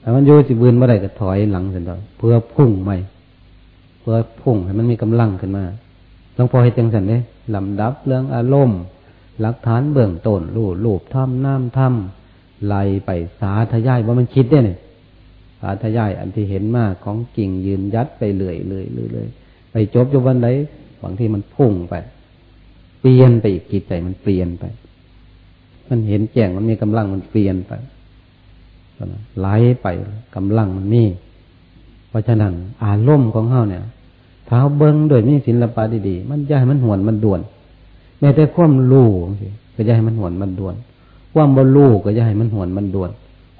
แต่มันอยู่สิบืนเมื่อไรก็ถอยหลังเสร็จแล้วเพื่อพุ่งไปเพื่อพุ่งให้มันมีกำลังขึ้นมาหลวงพ่อให้จังสันเนี่ยลำดับเรื่องอารมณ์หลักฐานเบื้องต้นรูปรูปถ้ำน้ำถ้ำไหลไปสาธยายว่ามันคิดได้เนี่ยสาธยายอันที่เห็นมากของกิ่งยืนยัดไปเรื่อยเรื่อยเรื่อยไปจบอยู่วันไหน บางที่มันพุ่งไป เปลี่ยนไปอีกจิตใจมันเปลี่ยนไป มันเห็นแจ้งมันมีกำลังมันเปลี่ยนไปไหลไปกำลังมันมี เพราะฉะนั้นอารมณ์ของเขาเนี่ยถ้าเบิ้งโดยมีศิลปะดีๆ มันจะให้มันหวนมันด่วนแม้แต่ความรู้ก็จะให้มันหวนมันด่วน ความบรรลุก็จะให้มันหวนมันด่วน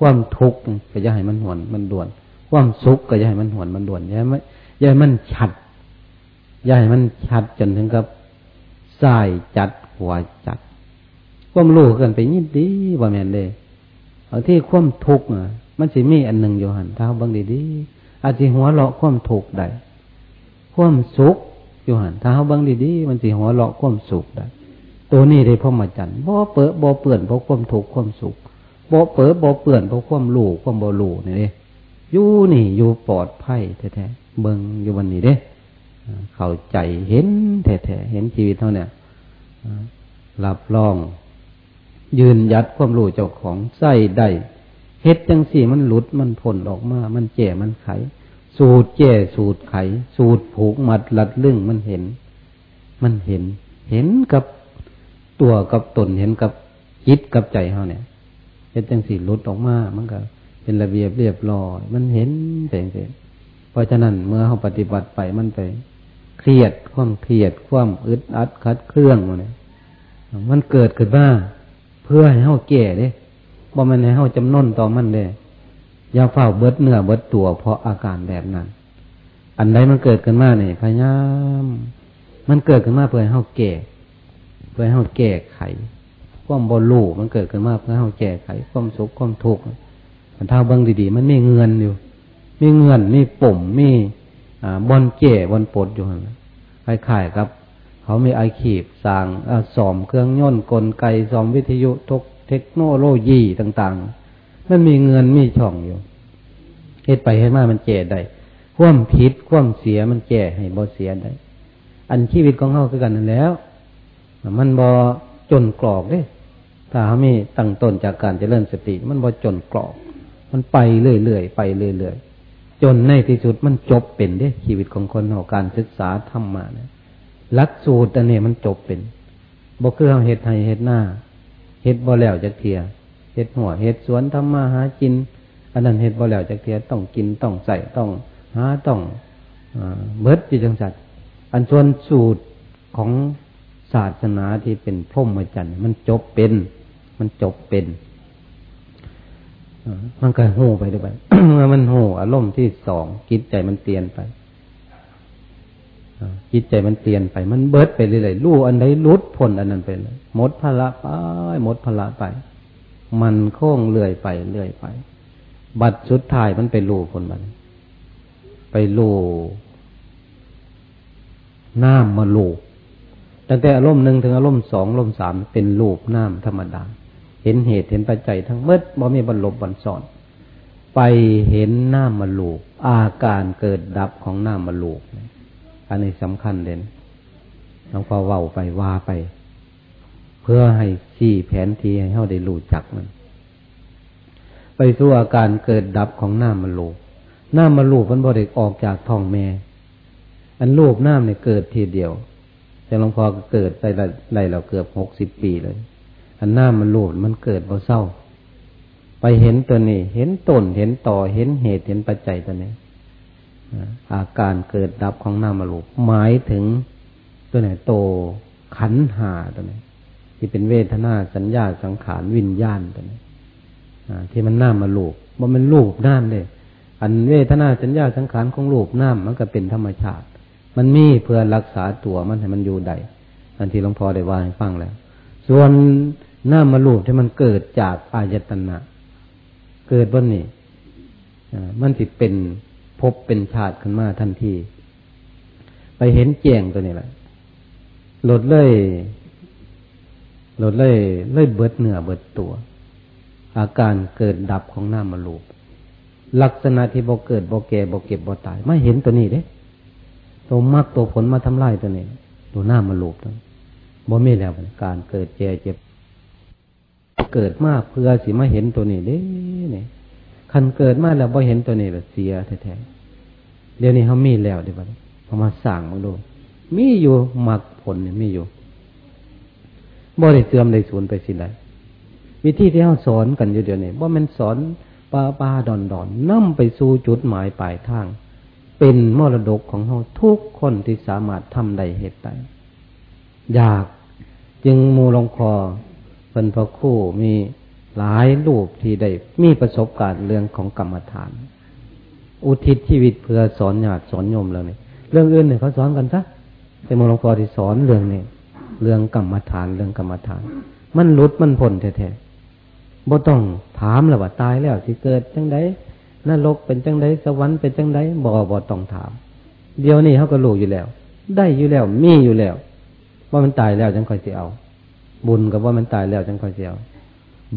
ความทุกข์ก็จะให้มันหวนมันด่วน ความสุขก็จะให้มันหวนมันด่วนอย่าให้มันอย่าให้มันชัด อย่าให้มันชัดจนถึงกับสายจัดหัวจัดความรู้กันไปยินดีว่แม่นเลยเอาที่ความทุกข์มันสิมีอันหนึ่งอยู่หันเท้าบางดีดีอาจจะหัวเราะความทุกข์ได้ความสุขอยู่หันเท้าบางดีดีมันสิหัวเราะความสุขได้ตัวนี้ได้พ่อมาจันบ่เปิดบ่เปื่อนเพราะความทุกข์ความสุขบ่เปิดบ่เปื่อนเพราะความรู้ความบ่รู้นี่เด้อยู่นี่อยู่ปลอดภัยแท้ๆเบิ่งอยู่วันนี้เด้ เข้าใจเห็นแท้ๆเห็นชีวิตเท่าเนี่ยรับรอง ยืนยัดความรู้เจ้าของใส่ได้เฮ็ดจังสี่มันหลุดมันผลออกมา มันแจ่มันไข สูตรแจ่สูตรไข สูตรผูกมัดลัดลึงมันเห็น มันเห็น เห็นกับตัวกับตนเห็นกับจิตกับใจเขาเนี่ยเฮ็ดจังสี่หลุดออกมา มันก็เป็นระเบียบเรียบร้อย มันเห็นแต่งเพราะฉะนั้นเมื่อเขาปฏิบัติไปมันไป เครียด ความเครียด ความอึดอัดคัดเครื่องมันเนี่ยมันเกิดขึ้นมาเพื่อให้เฮาแก่เด้บ่มันให้เฮาจำนนต่อมันเด้อย่าเฝ้าเบิดเนื้อเบิดตัวเพราะอาการแบบนั้น อันใดมันเกิดขึ้นมาเนี่ยพยายามมันเกิดขึ้นมาเพื่อให้เฮาแก่ เพื่อให้เฮาแก้ไข ความบอลูมันเกิดขึ้นมาเพื่อให้เฮาแก้ไข ความสุขความทุกข์มันเท่าบังดีๆ มันมีเงินอยู่ มีเงินมีปุ่มมีอ่ บอลเก่บอลปดอยู่คล้ายๆครับ เขามีไอขีบสร้างสอมเครื่องย่นกลไกสอมวิทยุทกเทคโนโลยีต่างๆ มันมีเงินมีช่องอยู่เหตุไปให้มามันแก่ได้คว่ำผิดคว่ำเสียมันแก่ให้บ่เสียได้ อันชีวิตของเขาคือกันนั่นแล้ว มันบ่จนกรอกเด้ถ้าเขามีตั้งต้นจากการเจริญสติ มันบ่จนกรอก มันไปเรื่อยๆไปเรื่อยๆ จนในที่สุดมันจบเป็นเด้ชีวิตของคนของการศึกษาธรรมะเนี่ยลักสูตรอันนี้มันจบเป็นบกคือเเห็ดไห้เห็ดหน้าเห็ดบ่แล้วจากเทียเห็ดหัวเห็ดสวนทำมาหากิน อันนั้นเห็ดบ่แล้วจากเทียต้องกินต้องใส่ต้องหาต้องเบิดจิตจังสัตว์อันส่วนสูตรของศาสนาที่เป็นพรหมจรรย์มันจบเป็น มันจบเป็น มันก็หูไปด้วยเมื่อมันหูอารมณ์ที่สองคิดใจมันเปลี่ยนไปจิตใจมันเปลี่ยนไป มันเบิดไปเรื่อยๆรู้อันใดลุดพ้นอันนั้นไปเลยหมดพละไปหมดพละไป มันโค้งเลื่อยไปเลื่อยไป บัดสุดท้ายมันไปรู้ผลมัน ไปรู้น้ำมาลูกตั้งแต่อารมณ์หนึ่งถึงอารมณ์สองอารมณ์สามเป็นลูกน้ำธรรมดา เห็นเหตุเห็นปัจจัยทั้งเมื่อบ่มีบรรลบบรรสอน ไปเห็นหน้ำมาลูก อาการเกิดดับของหน้ำมาลูก อันนี้สำคัญเด่นหลวงพ่อเว้าไปว่าไป เพื่อให้สี่แผนทีให้เขาได้รู้จักมัน ไปสู่อาการเกิดดับของหน้ำมันลูกน้ำมันลูกมันบริออกจากท้องแม่อันลูกน้ำเนี่ยเกิดทีเดียว แต่หลวงพ่อเกิดไปได้เราเกือบหกสิบปีเลย อันน้ำมันลูกมันเกิดเพราเศร้า ไปเห็นตัวนี้ เห็นต้นเห็นต่อเห็นเหตุเห็นปัจจัยตัวนี้อาการเกิดดับของหน้ำมันลูกหมายถึงตัวไหนโตขันหาตัวนี้ที่เป็นเวทนาสัญญาสังขารวิญญาณตัวนี้ที่มันหน้ามาลูกว่ามันลูกน้ำเลยอันเวทนาสัญญาสังขารของลูกน้ำมันก็เป็นธรรมชาติ มันมีเพื่อรักษาตัวมันให้มันอยู่ได้อันที่หลวงพ่อได้ว่าให้ฟังแล้ว ส่วน น้ามาลูกที่มันเกิดจากอายตนะ เกิดบนนี้มันติดเป็นพบเป็นชาติขึ้นมาทันที ไปเห็นแจ้งตัวนี้แหละหลดเลยหลดเลยเลยเบิดเหนือเบิดตัว อาการเกิดดับของหน้ำมลูกลักษณะที่บ่เกิดบ่แก่บ่เก็บบ่ตายไม่เห็นตัวนี้เด้ตัวมรรคตัวผลมาทำลายตัวนี้ ตัวหน้ามาลูกตัวบ่มีแล้วการเกิดแก่เจ็บ เกิดมาเพื่อสิมาเห็นตัวนี้เด้เนี่ยคันเกิดมาแล้วบ่เห็นตัวนี้แบบเสียแท้ๆเดี๋ยวนี้เขามีแล้วเดี๋ยวนี้เขามาสั่งมาดูมีอยู่มรรคผลเนี่ยมีอยู่บ่ได้เสื่อมได้สูญไปสิไรวิธีที่เขาสอนกันอยู่เดี๋ยวนี้ว่ามันสอนปาปาดอนดอนนำไปสู่จุดหมายปลายทาง เป็นมรดกของเขาทุกคนที่สามารถทำได้เหตุใดอยากจึงมูลงคอ เป็นพระคู่มีหลายรูปที่ได้มีประสบการณ์เรื่องของกรรมฐาน อุทิศชีวิตเพื่อสอนญาติสอนโยมแล้วนี่เรื่องอื่นเนี่ยเขาสอนกันซะแต่มูลงคอที่สอนเรื่องนี้เรื่องกรรมฐานเรื่องกรรมฐาน มันลุดมันพ้นแท้ๆบ่ต้องถามแล้วว่าตายแล้วที่เกิดจังไดนรกเป็นจังไดสวรรค์เป็นจังไดบ่บ่ต้องถาม เดี๋ยวนี้เขาก็รู้อยู่แล้ว ได้อยู่แล้วมีอยู่แล้วว่ามันตายแล้วจังค่อยสิเอา บุญกับว่ามันตายแล้วจังค่อยสิเอา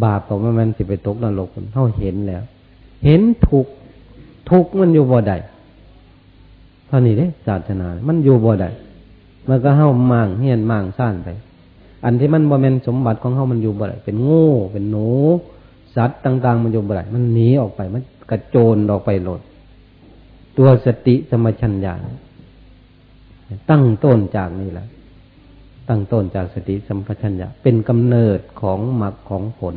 บาปกับว่ามันสิไปตกนรกคนเขาเห็นแล้ว เห็นถูกทุกมันอยู่บ่ได้เท่านี้เด้ศาสนา มันอยู่บ่ได้มันก็เฮ้ามั่งเฮียนมั่งซ่านไป อันที่มันบ่เป็นสมบัติของเฮ้ามันอยู่บ่ได้เป็นโงูเป็นหนู สัตว์ต่าง ๆ มันอยู่บ่ได้มันหนีออกไป มันกระโจนออกไปหลด ตัวสติสมชัญญาตั้งต้นจากนี่แหละ ตั้งต้นจากสติสัมปชัญญะเป็นกำเนิดของมรรคของผล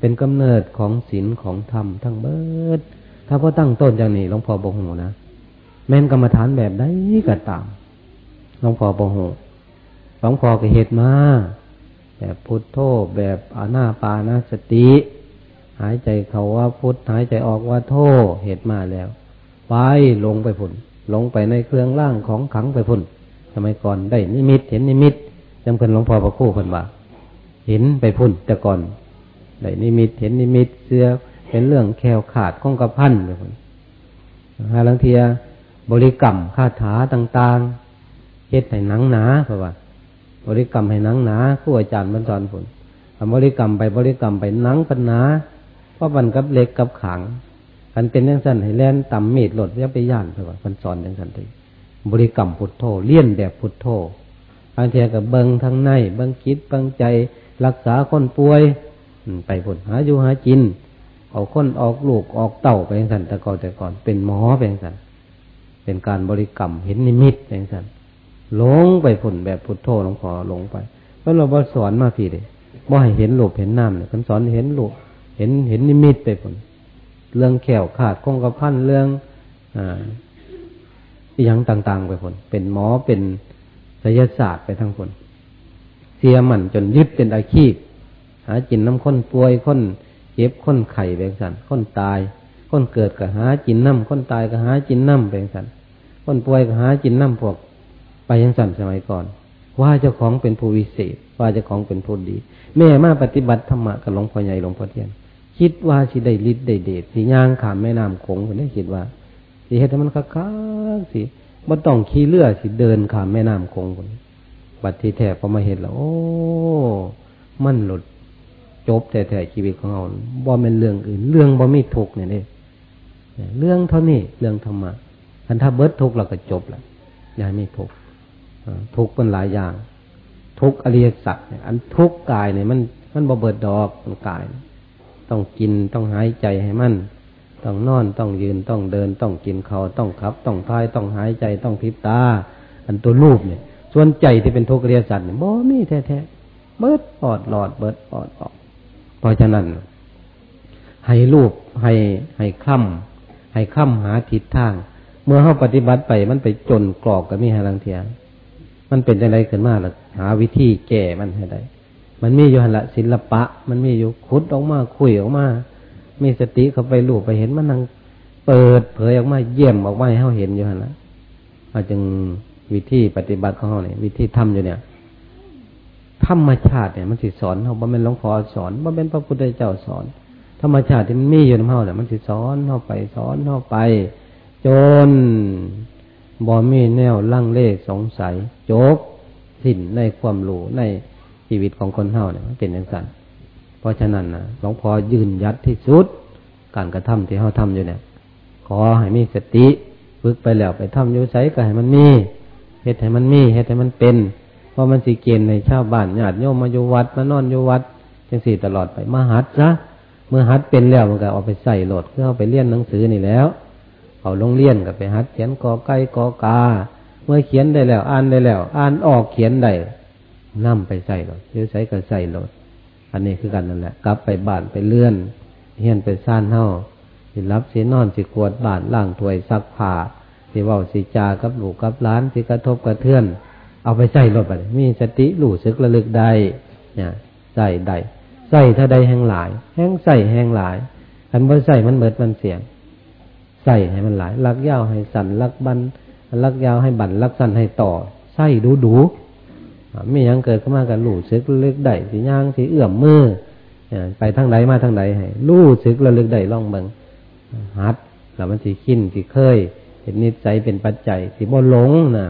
เป็นกำเนิดของศีลของธรรมทั้งเบิด ถ้าพอตั้งต้นจากนี้หลวงพ่อบอกหูนะแม่นกรรมฐานแบบใดก็ตามหลวงพ่อปหงหลวงพ่อก็เหตุมาแบบพุทโธแบบอานาปานาสติ หายใจเขาว่าพุทหายใจออกว่าโธเหตุมาแล้ว ไปลงไปพุ่นลงไปในเครื่องร่างของขังไปพุ่นทำไมก่อนได้นิมิตเห็นนิมิต จังเพิ่นหลวงพ่อประคู่เพิ่นว่าเห็นไปพุ่นแต่ก่อนได้นิมิตเห็นนิมิตเสื้อเป็นเรื่องแควขาดข้องกระพันไปพุ่นหาลังเทียบริกรรมคาถาต่างๆเฮ็ดให้หนังหนาเพราะว่า บริกรรมให้หนังหนาผู้อาจารย์บรรสอนผลบริกรรมไปบริกรรมไปหนังปัญหาเพราะมันกับเล็กกับขังกันเป็นยังสั้นให้แล่นต่ำมีดหลดยับไปย่านเพราะว่ามันสอนยังสั้นทีบริกรรมพุทโธเลี่ยนแบบพุทโธางเทีกับเบิงทางในเบิงคิดเบิงใจ รักษาคนป่วยไปผลหาอยู่หาจินเอาคนออกลูกออกเต่าไปยังสันแต่ก่อนแต่ก่อนเป็นหมอไปยังสันเป็นการบริกรรมเห็นนิมิตไปยังสันหลงไปผลแบบพุทโธหลวงพ่อหลงไปเพราะเราบอสอนมาพี่เด้บ่ให้เห็นหลบเห็นน้ำเนี่ยคำสอนเห็นหลบเห็นเห็นนิมิตไปผลเรื่องแขวขาดคงกระพันเรื่องอ่าอย่างต่าง ๆ ไปผลเป็นหมอเป็น ศิลศาสตร์ไปทั้งคน เสียมันจนยึดเป็นอาชีพ หาจินน้ำข้นป่วยข้นเจ็บข้นไข่แบงสันข้นตายข้นเกิดก็หาจินน้ำข้นตายก็หาจินน้ำแบงสันข้นป่วยก็หาจินน้ำพวก ไปยังสันสมัยก่อน ว่าเจ้าของเป็นผู้วิเศษ ว่าเจ้าของเป็นผู้ดี แม่มาปฏิบัติธรรมะกับหลวงพ่อใหญ่หลวงพ่อเทียนคิดว่าสิได้ฤทธิ์ได้เดชสิย่างขามแม่น้ำคงคนนี้คิดว่าสิเฮ็ดให้มันคักๆสิ บ่ต้องขี่เรือสิเดินขามแม่น้ำคงคนบัดที่แท้พอมาเห็นแล้ว โอ้ มันหลุดจบแต่แต่ชีวิตของเราบ่เป็นเรื่องอื่น เรื่องบ่มีทุกเนี่ยนี่เรื่องเท่านี้เรื่องธรรมะคันถ้าเบิดทุกเราก็จบแล้วอย่ามีทุกทุกข์มันหลายอย่าง ทุกอริยสัจเนี่ยอันทุกกายเนี่ยมันมันบ่เบิดดอกมันกาย ต้องกินต้องหายใจให้มัน ต้องนอนต้องยืนต้องเดินต้องกินเขาต้องขับ ต้องพายต้องหายใจต้องพิบตา อันตัวรูปเนี่ย ส่วนใจที่เป็นทุกข์เรียสัตว์เนี่ยบ่มีแท้ๆเบิดปอดหลอดเบิดปอดออก เพราะฉะนั้น ให้รูปให้ให้คล่ำให้คล่ำหาทิศทาง เมื่อเขาปฏิบัติไปมันไปจนกรอกกับมีหาลังเทียมันเป็นอะไรขึ้นมาล่ะหาวิธีแก้มันให้ได้ มันมีอยู่หันละศิลปะ มันมีอยู่คุดออกมาคุยออกมา มีสติเข้าไปลูบไปเห็นมันนั่งเปิดเผยออกมาเยี่ยมออกมาให้เขาเห็นอยู่นละอาจึงวิธีปฏิบัติของเขาเนี่ยวิธีทำอยู่เนี่ยธรรมชาติเนี่ยมันสิสอนเขาบ่เป็นหลวงพ่อสอนบ่เป็นพระพุทธเจ้าสอน ธรรมชาติที่มันมีอยู่ในเขาเนี่ยมันสิสอนเขาไปสอนเขาไป จนบ่มีแนวลังเลสงสัยจบสิ้นในความรู้ในชีวิตของคนเฮาเนี่ยมันเป็นอย่างนั้น เพราะฉะนั้นนะหลวงพ่อยืนยัดที่สุด การกระทำที่เขาทำอยู่เนี่ย ขอให้มีสติฝึกไปแล้วไปทำอยู่ใส่ก็ให้มันมีเหตุให้มันมีเหตุให้มันเป็น เพราะมันสิเกณฑ์ในชาวบ้านญาติโยมมาอยู่วัดมานอนอยู่วัดจังสี่ตลอดไปมาหัดซะเมื่อหัดเป็นแล้วมันก็เอาไปใส่โหลดเพื่อเอาไปเรียนหนังสือนี่แล้วเอาลงเรียนก็ไปหัดเขียนกอไก่กอกา เมื่อเขียนได้แล้ว อ่านได้แล้ว อ่านออกเขียนได้นั่มไปใส่โหลดอยู่ใส่ก็ใส่โหลด อันนี้คือกันนั่นแหละกลับไปบ้านไปเลื่อนเฮียนไปซ่านเท่าสิรับสินอนสิกวดบ้านล่างถวยซักผ้าสิว่าสิจากับหลูกกับล้านสิกระทบกระเทือน เอาไปใส่รถไปมีสติหลู่ซึกระลึกได้เนี่ยใส่ได้ใส่ถ้าใดแห้งหลาย แห้งใส่แห้งหลายอันบ่ใส่มันเบิดมันเสียงใส่ให้มันหลายลักยาวให้สั่นลักบันลักยาวให้บันลักสั่นให้ต่อใส่ดูดู ไมียังเกิดขึ้นมากันลู่ซึกเล็กได้สีย่างสีเอื้อมมือไปทางใดมาทางใดให้ลู่ซึกระลึกได้ล่องเบิงฮัดแล้วมันสีขิ้นสีเคย เห็นนิสัยเป็นปัจจัยสีบ่หลงนะ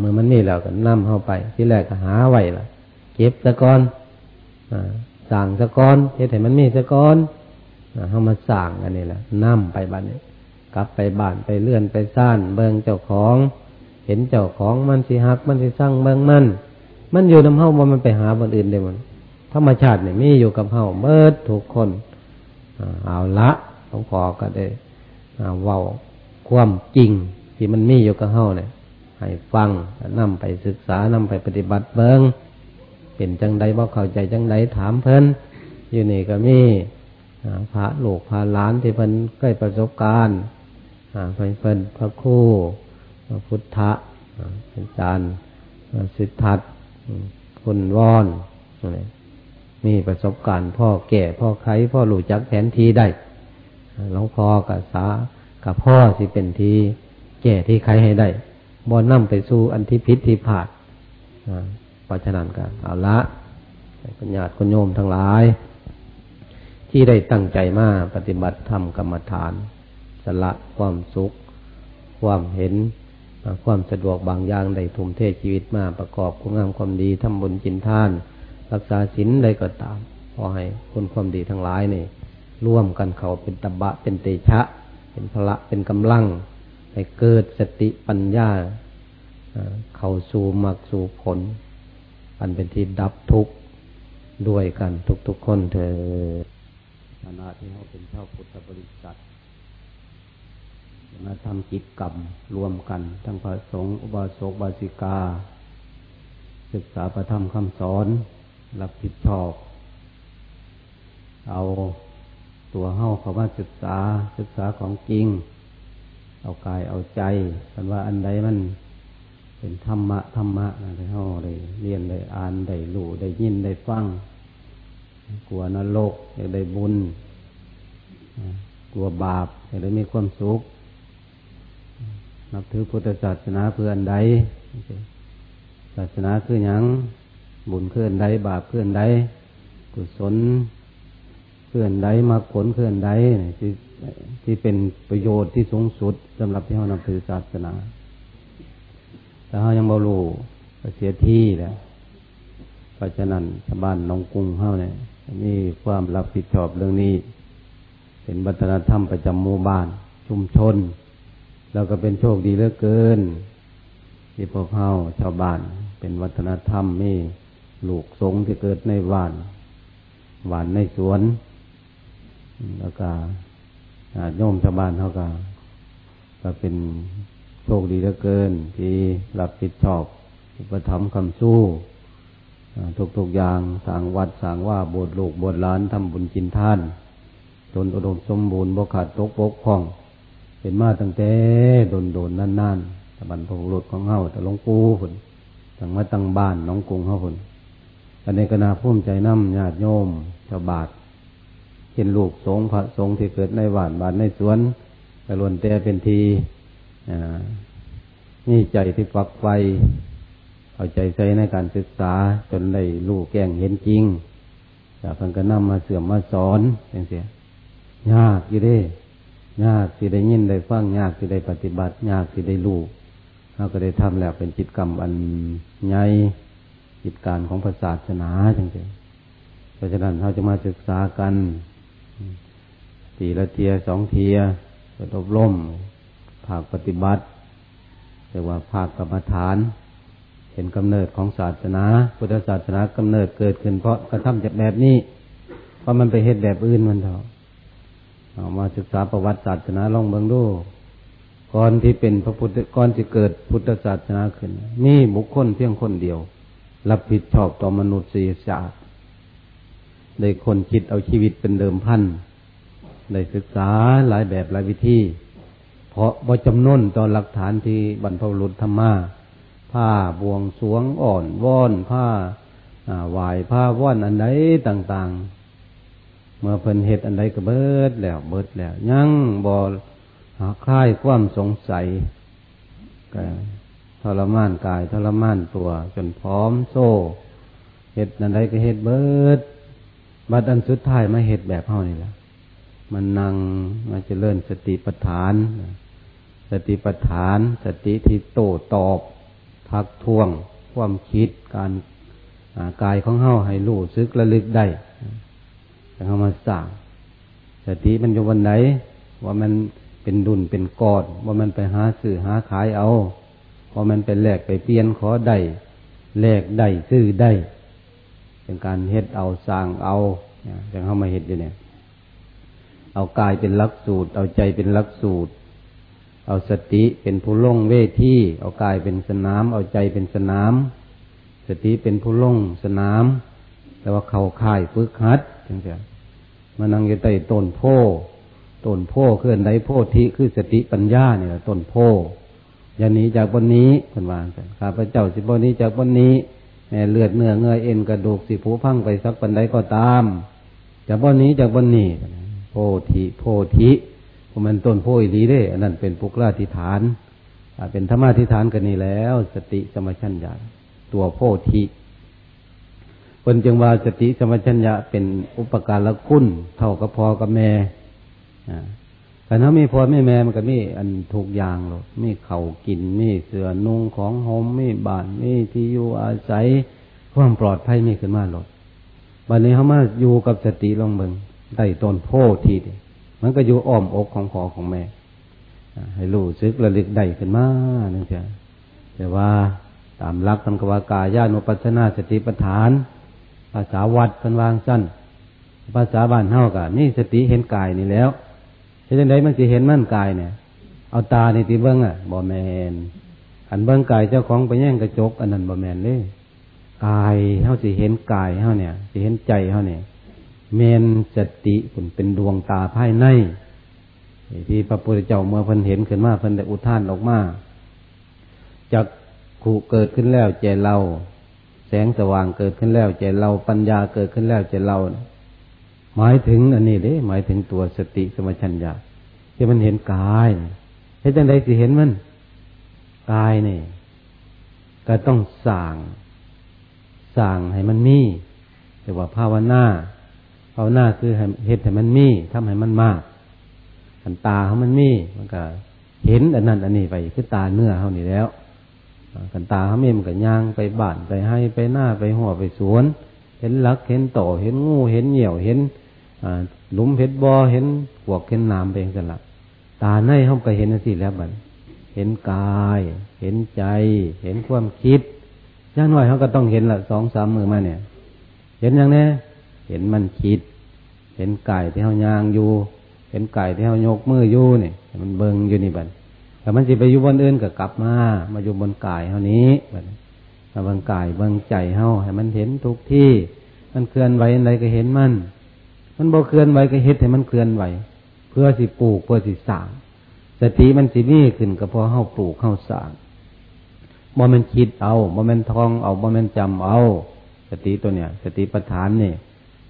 เมื่อมันมีแล้วก็นำเข้าไป ที่แรกก็หาไว้ละเก็บตะกอนสั่งตะกอนเห็นแต่มันมีตะกอนเข้ามาสั่งอันนี้แหละนั่มไปบ้านนี้กลับไปบ้านไปเลื่อนไปซ่านเบิงเจ้าของ ห็นเจ้าของมันสิหักมันสิสร้างเมืองมัน มันอยู่น้ำเฮาว่ามันไปหาบนอื่นได้มันธรรมชาติเนี่ยมีอยู่กับเฮาเมื่อทุกคนเอาละหลวงพ่อก็ได้เว้าความจริงที่มันมีอยู่กับเฮาเนี่ยให้ฟังนำไปศึกษานำไปปฏิบัติเบิงเป็นจังใดบ่เข้าใจจังใดถามเพิ่นอยู่นี่ก็มีพระลูกพระล้านที่เพิ่นใกล้ประสบการณ์เพิ่นเพิ่นพระคู่ พุทธะอาจารย์สิทธัตคุณวอนมีประสบการณ์พ่อแก่พ่อไขพ่อหลู่จักแผนทีได้หลวงพ่อกับสากับพ่อสิเป็นทีแก่ที่ใครให้ได้บอนำไปสู่อันที่พิษที่ผาดเพราะฉะนั้นก็เอาละปัญญาคุณโยมทั้งหลาย ที่ได้ตั้งใจมาปฏิบัติธรรมกรรมฐาน สละความสุข ความเห็น ความสะดวกบางอย่างได้ทุ่มเทชีวิตมาประกอบคุณงามความดีทำบุญจินท่าน รักษาศีลใดก็ตามขอให้คุณความดีทั้งหลายนี่ร่วมกันเขาเป็นตบะเป็นเตชะ เป็นพละเป็นกำลังให้เกิดสติปัญญาเข้าสู่มรรคสู่ผล อันเป็นที่ดับทุกข์ด้วยกันทุกๆคนเถิดฐานะที่เขาเป็นเจ้าพุทธบริษัท มาทำกิจกรรมรวมกัน ทั้งพระสงฆ์อุบาสกบาสิกา ศึกษาประธรรมคำสอน รับผิดชอบ เอาตัวเฮ้าเขาว่าศึกษาศึกษาของจริง เอากายเอาใจกันว่าอันใดมันเป็นธรรมะธรรมะนะได้เฮ้าได้เรียนได้อ่านได้รู้ได้ยินได้ฟังกลัวนรกอยากได้บุญกลัวบาปอยากได้มีความสุข นับถือพุทธศาสนาเพื่อนใดศาสนาคืออยังบุญเพื่อนใดบาปเพื่อนใดกุศลเพื่อนใดมาผลเพื่อนใดที่ที่เป็นประโยชน์ที่สูงสุดสำหรับที่เรานับถือศาสนาแต่เขายังบรูเสียที่แหละเพราะฉะนั้นชาวบ้านนองกุ้งเขาเนี่ยมีความรับผิดชอบเรื่องนี้ เป็นวัฒนธรรมประจำหมู่บ้าน ชุมชน เราก็เป็นโชคดีเหลือเกิน ที่พวกเขาชาวบ้าน เป็นวัฒนธรรมมีลูกสงที่เกิดในหวานหวานในสวน แล้วก็โยมชาวบ้านเขาก็ก็เป็นโชคดีเหลือเกิน ที่รับผิดชอบอุปถัมภ์คำสู้ทุกๆอย่างสางวัดสางว่าบสถ์ลูกบสถ์ล้านทำบุญกินท่าน จนอุดมสมบูรณ์บ่ขาดตกบกพร่อง เป็นมาตั้งแต่โดนโดนนานๆตะบันพบุรุษของเฮาแต่ลงปูผลตั้งมาตั้งบ้านน้องกรุงเฮาผลอันในกนาพุ่มใจน้ำญาติโยมชาวบาทเห็นลูกสงพระสงฆ์ที่เกิดในบ้านบ้านในสวนกระลวนแต่เป็นทีนี่ใจที่ฝักไฟเอาใจใส่ในการศึกษาจนได้ลูกแก่งเห็นจริงจากพันก็นำมาเสื่อมมาสอนอย่างเสียยากอยู่ด้ ยากที่ได้ยินได้ฟังยากที่ได้ปฏิบัติ ยากที่ได้รู้เราก็ได้ทำแล้วเป็นจิตกรรมอันใหญ่จิตการของศาสนาจังเเพราะฉะนั้นเราจะมาศึกษากันตีละเทียสองเทียเปิดอบรมภาคปฏิบัติเรียกว่าภาคกรรมฐาน เห็นกำเนิดของศาสนา พุทธศาสนากำเนิดเกิดขึ้นเพราะกระทำจากแบบนี้ เพราะมันไปเหตุแบบอื่นมันเถอะ เอามาศึกษาประวัติศาสนาลองเบิ่งดูก่อนที่เป็นพระพุทธก่อนที่เกิดพุทธศาสนาขึ้นนี่บุคคลเพียงคนเดียว รับผิดชอบต่อมนุษยชาติได้คนคิดเอาชีวิตเป็นเดิมพันได้ศึกษาหลายแบบหลายวิธี เพราะบ่จำนวนต่อหลักฐานที่บรรพบุรุษธรรมาผ้าบวงสวงอ่อนว่อนผ้าหวายผ้าว่อนอันใดต่าง ๆ เมื่อเพิ่นเหตุอันใดก็เบิดแล้วเบิดแล้ว ยังบ่หาคลายความสงสัยก็ทรมานกายทรมานตัว จนพร้อมโซ่เหตุอันใดก็เหตุเบิดบัดอันสุดท้ายมาเหตุแบบเฮานี่แหละมันนั่งมาเลื่อนสติปัฏฐาน สติปัฏฐาน สติที่โตตอบ ทักท้วง ความคิดการกายของเฮาให้รู้ซึกระลึกได้ แต่เขามาสร้างสติมันอยู่วันไหน ว่ามันเป็นดุนเป็นกอดว่ามันไปหาสื่อหาขายเอาว่ามันเป็นแลกไปเปลี่ยนขอได้แลกได้ซื้อได้ เป็นการเฮ็ดเอาสร้างเอาอย่างเข้ามาเฮ็ดอยู่เนี่ย เอากายเป็นลักสูตร เอาใจเป็นลักสูตร เอาสติเป็นผู้ล่งเวทีเอากายเป็นสนาม เอาใจเป็นสนาม สติเป็นผู้ล่งสนาม แต่ว่าเขาค่ายฝึกหัดจังๆ มานั่งอยู่ใต้ต้นโพต้นโพเคลื่อนไดโพธิคือสติปัญญาเนี่ยต้นโพอย่าหนีจากบนนี้คนวางกันข้าพเจ้าสิบนนี้จากบนนี้แม่เลือดเนื้อเงยเอ็นกระดูกสิผูพังไปสักปันใดก็ตามจากบนนี้จากบนนี้โพธิโพธิพมันต้นโพอีดีเด้อันนั้นเป็นปุกราธิฐานเป็นธรรมาธิฐานกันนี่แล้ว สติสมชัญญาตัวโพธิ คนจึงว่าสติสมัชัญญะเป็นอุปการละคุณเท่ากับพอกับแม่แต่ถ้ามีพอไม่แม่มันก็มีอันถูกอย่างหรอกมีเข่ากินมีเสือนุ่งของหอมมีบ้านมีที่อยู่อาศัยความปลอดภัยมีขึ้นมาหรอกวันนี้เขามาอยู่กับสติลองเบิงได้ต้นโพธิมันก็อยู่อ้อมอกของพอของแม่ให้รู้ซึกระลึกได้ขึ้นมานั่นเองแต่ว่าตามรักกันกว่ากายานุปัสนาสติปัฏฐาน ภาษาวัดเป็นวางสั้นภาษาบ้านเท่ากันนี่สติเห็นกายนี่แล้วเห็นไดมันจะเห็นมั่นกายเนี่ย เอาตาในตีเบิ้งอะบ่แมนอันเบิ้งกายเจ้าของไปแย่งกระจก อันนั้นบ่แมนเลยกายเท่าสิเห็นกายเท่าเนี่ยสิเห็นใจเท่าเนี่ยเมนสติคุณเป็นดวงตาภายในที่พระพุทธเจ้าเมื่อเพิ่นเห็นขึ้นมาเพิ่นได้อุทานออกมาจากขู่เกิดขึ้นแล้วใจเรา แสงสว่างเกิดขึ้นแล้วใจเราปัญญาเกิดขึ้นแล้วใจเรา หมายถึงอันนี้เด้หมายถึงตัวสติสมัชัญญาที่มันเห็นกายเห็นจังใดสิเห็นมันกายนี่ก็ต้องสั่งสั่งให้มันมีแต่ว่าภาวนาภาวนาคือเห็นให้มันมีทำให้มันมากขันตาเขามันมีมันก็เห็นอันนั้นอันนี้ไปคือตาเนื้อเขานี่แล้ว กันตาเขาเม่มกับย่างไปบ้านไปให้ไปหน้าไปหัวไปสวน เห็นลักเห็นต่อเห็นงูเห็นเหี่ยวเห็นหลุมเห็นบอเห็นหวกเห็นน้ำไปกันละตาในเขาก็เห็นสิแล้วบัดเห็นกาย เห็นใจ เห็นความคิดย่างน้อยเขาก็ต้องเห็นละสองสามมือมาเนี่ย เห็นอย่างนี้เห็นมันคิด เห็นไก่ที่เขายางอยู่ เห็นไก่ที่เขายกมืออยู่เนี่ยมันเบิงอยู่นี่บัด แต่มันสิไปอยู่บนอื่นก็กลับมา มาอยู่บนกายเท่านี้บัดมาบนกายเบิงใจเฮาให้มันเห็นทุกที่ มันเคลื่อนไหวอะไรก็เห็นมัน มันบ่เคลื่อนไหวก็เห็นให้มันเคลื่อนไหว เพื่อสิปลูกเพื่อสิสร้างสติมันสิมีขึ้นก็พราะเฮาปลูกเฮาสร้างบ่มันคิดเอาบ่มันทองเอาบ่มันจำเอา สติตัวเนี้ยสติปัฏฐานเนี่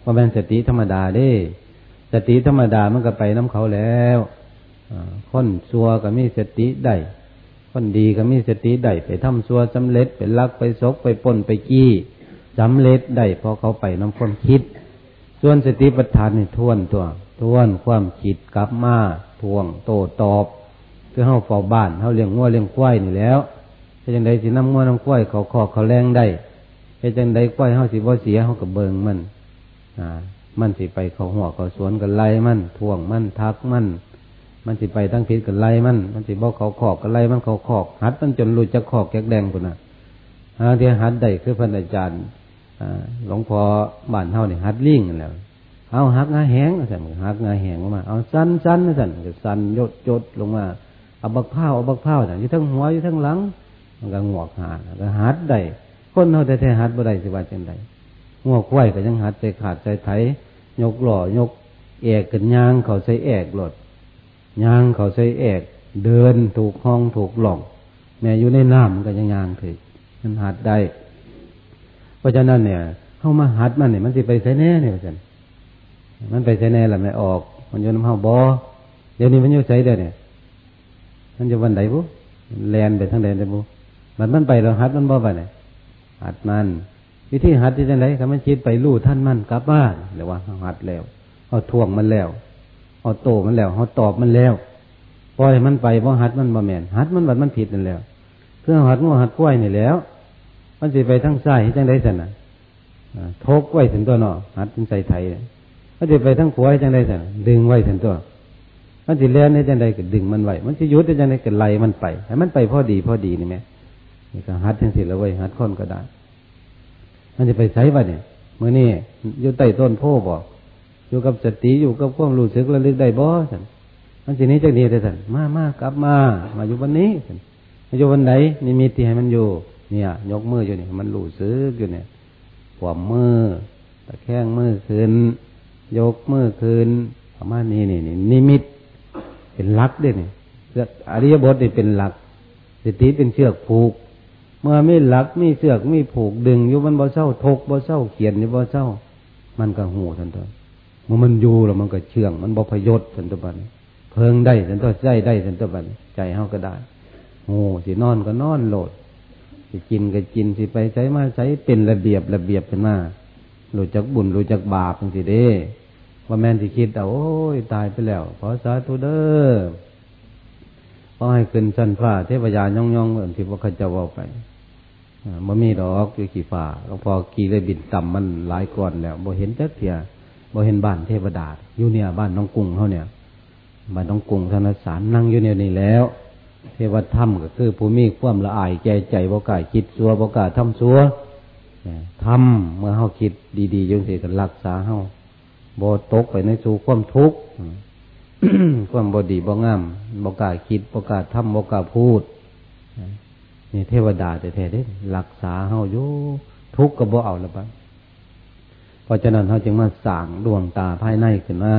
บ่มันสติธรรมดาเด้ สติธรรมดามันก็ไปน้ำเขาแล้ว คนซัวก็มีสติได้คนดีก็มีสติได้ไปทำซัวสำเร็จไปลักไปซกไปป่นไปกี้สำเร็จได้เพอเขาไปน้ำความคิด ส่วนสติปัฏฐานนี่ทวนตัว ทวนความคิดกลับมาทวงโตตอบคือเฮาเฝ้าบ้านเฮาเลี้ยงงัวเลี้ยงควายนี่แล้วเฮ็ดจังไดสิน้ำงัวน้ำควายเขาคอเขาแรงได้เฮ็ดจังไดควายเฮาสิบ่เสียเฮาก็เบิงมัน อ่า มันสิไปเขาหัวเขาสวนกันไล่มันทวงมันทักมัน มันสิไปทั้งพิษกันไล่มัน มันสิบอกเขาขอกกันไล่มันเขาขอกหัดมันจนรู้จักขอกแกกแดงคนน่ะฮะที่หัดได้คือพันอาจารย์หลวงพ่อบ้านเฮาเนี่ยหัดลิงแล้วเอาหักงาแหงสั่นหักงาแหงลงมาเอาสั้นสั้นสั่นสั้นยดยดลงมาเอาบักเผาเอาบักเผาสั่นอยู่ทั้งหัวอยู่ทั้งหลัง มันก็งวกหาก็หัดได้คนเฮาแต่แท้หัดบ่ได้สิว่าจังไดงวกไว้ก็ยังหัดใจขาดใจไถยกหล่อยกแอกกันยางเขาใส่แอกหลด ยางเขาใส่แอกเดินถูกห้องถูกหล่องแม่อยู่ในน้ำมันก็ยังยางถือมันหัดได้ เพราะฉะนั้นเนี่ยเข้ามาหัดมันเนี่ยมันสิไปใส่แน่เนี่ยจันมันไปใส่แน่ละไม่ออก มันอยู่น้ำห้าบอเดี๋ยวนี้มันอยู่ใส่เด้เนี่ยมันจะวันไหนบุแลนไปทั้งแดนได้บุมันมันไปเราหัดมันบ่ไปเนี่ยหัดมันวิธีหัดที่จะไหนคำมันคิดไปลู่ท่านมันกลับบ้านหรือว่าหัดแล้วเอาทวงมันแล้ว เอาโตมันแล้วเอาตอบมันแล้วปล่อยมันไปเพราะหัดมันบ่แมนหัดมันบัดมันผิดนั่นแล้วเพื่อหัดงัวหัดกล้วยนี่แล้ว มันสิไปทั้งซ้ายจังได้สันนะทกไว้ถึงตัวเนาะหัดเป็นใส่ไทยมันสิไปทั้งขวายจังได้สันดึงไว้ถึงตัว มันสิเลี้ยนให้จังได้ก็ดึงมันไว้ มันสิยุดให้จังได้ก็ไล่มันไปให้มันไปพอดีพอดีนี่ไหมนี่ก็หัดทั้งสิแล้วไว้หัดค้นก็ได้ มันจะไปใส่บ้าเนี่ยเมื่อนี่อยู่ใต้ต้นโพบอก อยู่กับสติอยู่กับความรู้สึกระลึกได้บ่สันมันสินี้จากนี้แต่สันมามากลับมา มาอยู่วันนี้สันมาอยู่วันไหนนี่มีที่ให้มันอยู่ เนี่ย ยกมืออยู่เนี่ยมันรู้สึกอยู่เนี่ยขวามมือตะแคงมือขึ้นยกมือขึ้นประมาณนี้นี่นี่นิมิต เป็นลักด้วยเนี่ยอริยบทนี่เป็นหลักสติเป็นเชือกผูก เมื่อไม่หลักไม่เสือกไม่ผูกดึงอยู่มันบ่เศร้าทกบ่เศร้าเขียนอยู่บ่เศร้า มันก็หูทันที มื่อมันอยู่แล้วมันก็เชื่อง มันบพยศสันตบันเพิงได้สันตใจได้สันตบันใจเฮาก็ได้โอ้สินอนก็นอนโหลดสิกินก็กินสิไปใช้มาใช้เป็นระเบียบระเบียบเป็นมารู้จักบุญรู้จักบาปสิเด้ว่าแม่นสิคิดเอาโอ้ยตายไปแล้วขอสาธุเด้อพอให้ขึ้นชั้นฟ้าเทพยาย่องย่องเหมือนที่พวกเขจะว่าไปมันมีดอกอยู่ขี่ฟ้าก็พอขี่เลยบินต่ำมันหลายก่อนแล้วบ่เห็นจักเทีย บ่เห็นบ้านเทวดาอยู่เนี่ย บ้านน้องกุ้งเขาเนี่ย บ้านน้องกุ้งธนสารนั่งอยู่เนี่ยนี่แล้ว เทวธรรมก็คือผู้มีความละอายใจใจบ่กล้าคิดซัวบ่กล้าทำซัวทำเมื่อเฮาคิดดีๆยังสิกันรักษาเฮาบ่ตกไปในสู่ความทุกข์ความบ่ดีบ่งามบ่กล้าคิดบ่กล้าทำบ่กล้าพูดนี่เทวดาแต่แท้เด้รักษาเฮาอยู่ทุกข์ก็บ่เอาละบ้าง ราะฉะนั้นเขาจึงมาสั่งดวงตาภายในขึ้นมา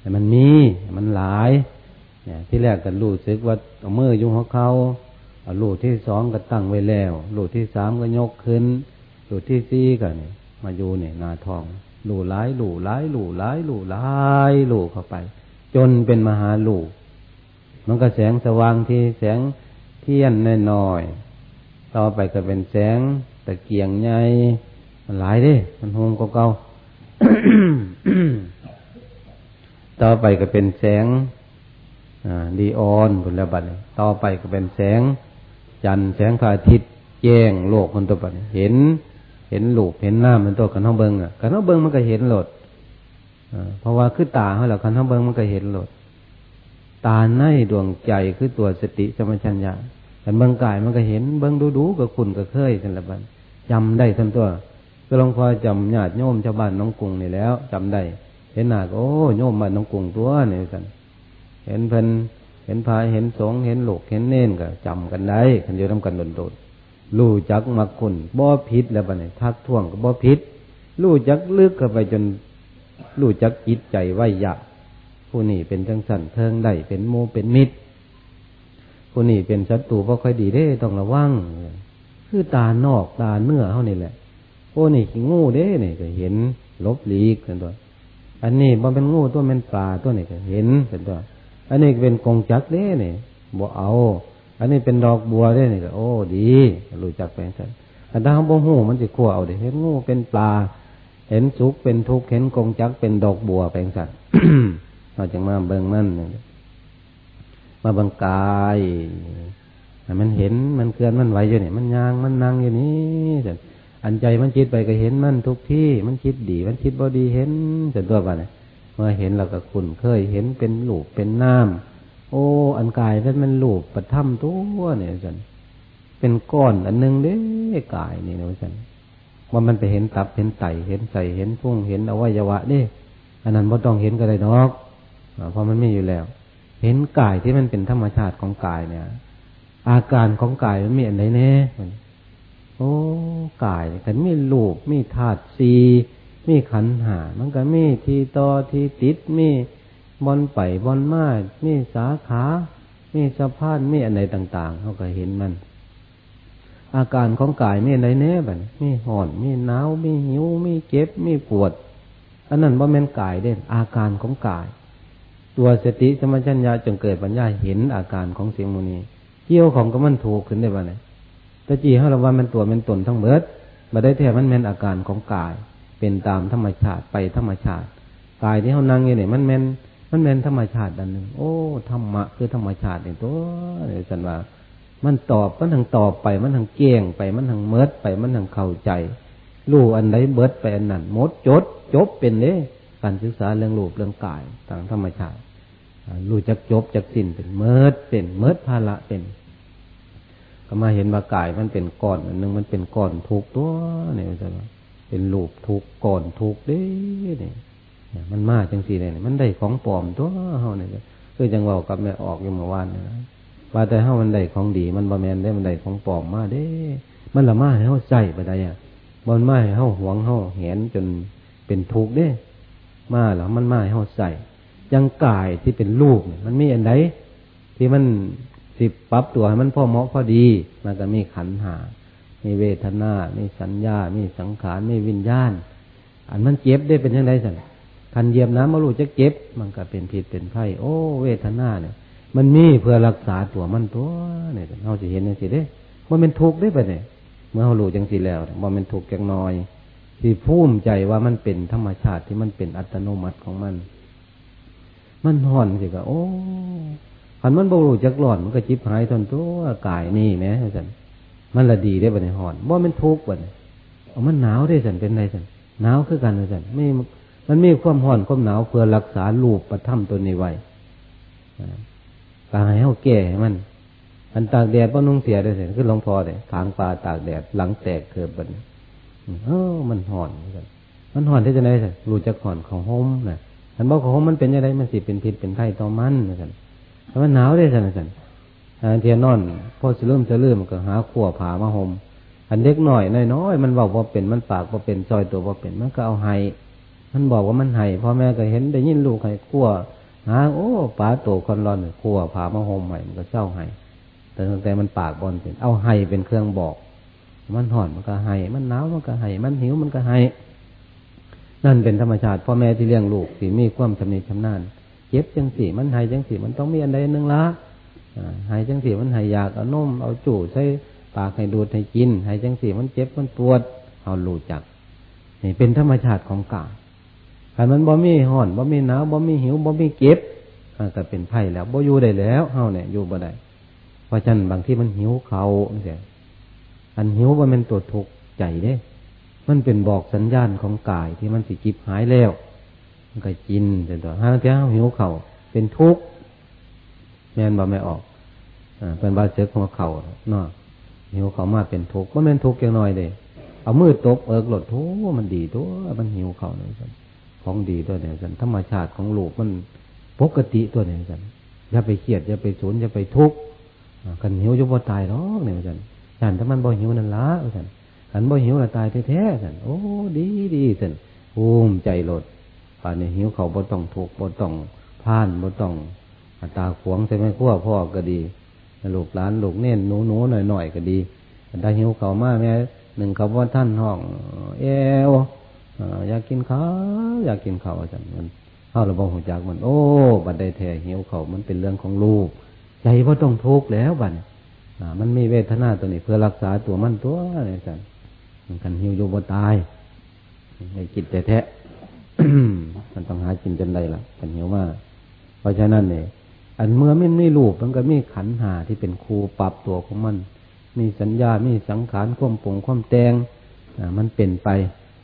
แต่มันมีมันหลาย เนี่ย ที่แรกกันรู้สึกว่าเอามือยุ่งของเขาเอาลูกที่สองก็ตั้งไว้แล้วลูกที่สามก็ยกขึ้นลูกที่สี่ก็เนี่ยมาอยู่เนี่ยนาทองลูหลายลูหลายลูหลายลูหลายลูเข้าไป จนเป็นมหาลูมันก็แสงสว่างที่แสงเทียนน้อยๆต่อไปก็เป็นแสงตะเกียงใหญ่ มันหลายเด้ มันโฮมเก่าต่อไปก็เป็นแสงดีออนบุญระบัดต่อไปก็เป็นแสง จันแสงพระอาทิตย์แจ้งโลกคนตัวบัดเห็น เห็นลูกเห็นหน้ามันตัวกันท้องเบิงอะกันท้องเบิงมันก็เห็นหลดเพราะว่าคือตาเขาแหละกันท้องเบิงมันก็เห็นหลด ตาในดวงใจคือตัวสติสมัชัญญาแต่เบิงกายมันก็เห็น เบิงดูดูกับคุณก็เคยกันละบัดจำได้ทั้งตัว ก็ลองพอยจำญาติโยมชาวบ้านน้องกุ้งนี่แล้วจำได้ เห็นหน้าก็โอ้โยมบ้านน้องกุ้งตัวนี่กันเห็นเพิ่นเห็นพายเห็นสงเห็นหลกเห็นเน่นก็จำกันได้คันอยู่ทำกันโดดๆรู้จักมักคุณบ่ผิดแล้วบัดนี้ทักท่วงก็บ่ผิดรู้จักลึกเข้าไปจนรู้จักจิตใจไว้ยะผู้นี้เป็นจังสันเทิงได้เป็นโมเป็นมิตรผู้นี้เป็นศัตรูเพราะค่อยดีได้ต้องระวังคือตานอกตาเนื้อเขานี่แหละ โอ้นี่งูเด้นี่ก็เห็นลบหลีกเป็นตัวอันนี้มันเป็นงูตัวเป็นปลาตัวนี่ก็เห็นเป็นตัวอันนี้เป็นกงจักเด้นี่บ่เอา อันนี้เป็นดอกบัวเด้นี่ก็โอ้ ดีรู้จักแปลงสันอันถ้าเขาบ่หูมันจะขั้วเอาเด้เห็นงูเป็นปลา เห็นสุกเป็นทุกข์เห็นกงจักเป็นดอกบัวแปลงสันเราจะมาเบิ่งนั่นมาบังกายมันเห็นมันเคลื่อนมันไหวอยู่เนี่ยมันยางมันนั่งอยู่นี่ อันใจมันคิดไปก็เห็นมันทุกที่มันคิดดี มันคิดบอดีเห็นเสร็จตัวไปเนี่ยเมื่อเห็นเราก็คุ้นเคยเห็นเป็นหลูปเป็นน้ำโอ้ อันกายนั้นมันหลูปประทับตัวเนี่ยสันเป็นก้อนอันนึงเด้กายนี่นะสันว่ามันไปเห็นตับเห็นไตเห็นใส่เห็นพุ่งเห็นอวัยวะเด้อันนั้นบ่ต้องเห็นก็ได้นอกเพราะมันไม่อยู่แล้ว เห็นกายที่มันเป็นธรรมชาติของกายเนี่ย อาการของกายมันมีอะไรแน่ โอ้กายกันมีลูกมีธาตุสีมีขันหา มันก็มีทีต่อทีติดมีบอลไปบอลมามีสาขา มีสะพานมีอะไรต่างๆเขาก็เห็นมัน อาการของกายมีอะไรแน่บันมีห่อน มีหนาว มีหิว มีเจ็บ มีปวด อันนั้นว่าแม่นกายเด่นอาการของกาย ตัวสติสมัชัญญาจงเกิดปัญญาเห็นอาการของเสียงมูนีเกี่ยวของก็มันถูกขึ้นได้บ้างเนี่ย ตะจีให้เราว่ามันตัวมันตนทั้งเบิดมาได้แท้มันแม่นอาการของกาย เป็นตามธรรมชาติไปธรรมชาติกายที่เขานั่งอยู่เนี่ยมันแม่นมันแม่นธรรมชาติดันหนึ่งโอ้ธรรมะคือธรรมชาติเนี่ยตัวเนี่ยสันว่า มันตอบมันทางตอบไปมันทางเก่งไปมันทางเมิดไปมันทางเข้าใจรู้อันไหนเบิดไปอันนั้นมดจด จบเป็นเลยการศึกษาเรื่องรูปเรื่องกายทางธรรมชาติรู้จักจบจักสิ้นเป็นเมิดเป็นเมิดภาระเป็น ก็มาเห็นว่ากายมันเป็นก้อนอันนึงมันเป็นก้อนทุกตัวเนี่ยจะเป็นรูปทุกก้อนทุกเด้เนี่ยมันมาจังสีเนี่ยมันได้ของปลอมตัวเฮาเนี่ยคือจังว่ากับแม่ออกอยู่เมื่อวานนี่ยว่าแต่เฮามันได้ของดี มันบะแมนได้มันได้ของปลอมมาเด้ มันละมาให้เฮาใจไปได้อะบอลมาให้เฮาหวงเฮาเห็นจนเป็นทุกเด้ มาแล้วมันมาให้เฮาใส่ยังกายที่เป็นรูปมันมีอันใดที่มัน สิปรับตัวให้มันพอเหมาะพอดี มันก็มีขันหา มีเวทนา มีสัญญา มีสังขาร มีวิญญาณ อันมันเจ็บได้เป็นยังไงสันคันเยียมน้ำมาลูจะเจ็บ มันก็เป็นผิดเป็นไข้โอ้ เวทนาเนี่ย มันมีเพื่อรักษาตัวมันตัวเนี่ยเราจะเห็นอย่งสิเด้มันเป็นทุกข์ได้ปะเนี่ยเมื่อเรารู้จังสิแล้วมันเป็นทุกข์จังน้อยที่ภูมิใจว่ามันเป็นธรรมชาติที่มันเป็นอัตโนมัติของมัน มันห่อนสิก็โอ้ ขันมันบรูจักหลอนมันก็จิบหายทนตัวกายนี่แม่สันมันละดีได้บ่ในหอนบ่มันทุกข์บ่เนี่ยมันหนาวได้สันเป็นไรสันหนาวคือกันสันไม่มันมีความห่อนความหนาวเพื่อรักษาลูกประทับตัวในไว้กายเฮาแก่มันอันตากแดดว่นุ่งเสียได้สิคือหลวงพ่อเลยทางปลาตากแดดหลังแตกเกิดบันเออมันห่อนมันห่อนที่จะได้สิรู้จักห่อนของห้มนะอันบอกของห้มมันเป็นยังไงมันสิเป็นพิษเป็นไข้ต่อมันนะสัน มันหนาวได้สันสันเทียนนอนพอสิเริ่มจะเริ่มก็หาขั้วผามาห่มอันเล็กหน่อยน้อยมันบอกว่าเป็นมันปากว่าเป็นซอยตัวว่าเป็นมันก็เอาไห้มันบอกว่ามันไห้พ่อแม่ก็เห็นได้ยินลูกไห้ขั้วหาโอ้ป๋าโตคนร้อนขั้วผามาห่มใหม่มันก็เจ้าไห้แต่ตั้งแต่มันปากบอลเป็นเอาไห้เป็นเครื่องบอก มันห่อนมันก็ไห้มันหนาวมันก็ไห้มันหิวมันก็ไห้นั่นเป็นธรรมชาติพ่อแม่ที่เลี้ยงลูกที่มีความชำนิชำนาญ เจ็บจังสีมันหายจังสีมันต้องมีอันใดนึงละหายจังสีมันหายอยากเอานมเอาจู่ใส่ปากให้ดูดให้กินหายจังสีมันเจ็บมันปวดเอาลูจัก นี่เป็นธรรมชาติของกายถ้ามันบ่มีห่อนบ่มีหนาวบ่มีหิวบ่มีเก็บก็เป็นไผ่แล้วบ่อยู่ได้แล้วเฮาเนี่ยอยู่บ่ได้เพราะฉะนั้นบางที่มันหิวเขาเสียอันหิวว่ามันตัวทุกข์ใจเด้ มันเป็นบอกสัญญาณของกายที่มันสิจิบหายแล้ว มันก็กินจนตัวห้าเจ้าหิวเข่าเป็นทุกข์แม่นบ่ไม่ออกอ่าเป็นบาดเจ็บของเข่าเนาะหิวเข่ามาเป็นทุกข์ว่าเป็นทุกข์อย่างน้อยเลยเอามือตบเอิกหลดโ้มันดีตัวมันหิวเข่าเนี่ยสันของดีตัวเนี่ยสันธรรมชาติของลูกมันปกติตัวเนี่ยสันอย่าไปเครียดอย่าไปสนอย่าไปทุกข์กันหิวจะบ่ตายหรอกเนี่ยสันฉันถ้ามันบ่หิวนั่นละสันขันบ่หิวละตายแท้ๆสันโอ้ดีดีสันภูมิใจหลด ป่านนี้หิวเขาบ่ต้องทุกข์บ่ต้องพานบ่ต้องตาขวงใช่ไหมขั้วพ่อก็ดีลูกหลานลูกเน้นหนูหนูหน่อยหน่อยก็ดีถ้าหิวเขามากแม่หนึ่งเขาว่าท่านห้อง เอวอยากกินข้าวอยากกินข้าวอาจารย์มันเข้าระบบหัวจักมัน โอ้บัดได้แท้หิวเขามันเป็นเรื่องของลูกใจว่าต้องทุกข์แล้วบัดมันมีเวทนาตัวนี้เพื่อรักษาตัวมันตัวอาจารย์มันกันหิวอยู่บนตายให้กินแต่แท้ มันต้องหากินจนได้ละกันเหิวมากเพราะฉะนั้นเนี่ยอันเมื่อไม่ไม่รูปมันก็มีขันหาที่เป็นครูปรับตัวของมัน มีสัญญา มีสังขารควมปงควมแตงอ่ามันเป็นไป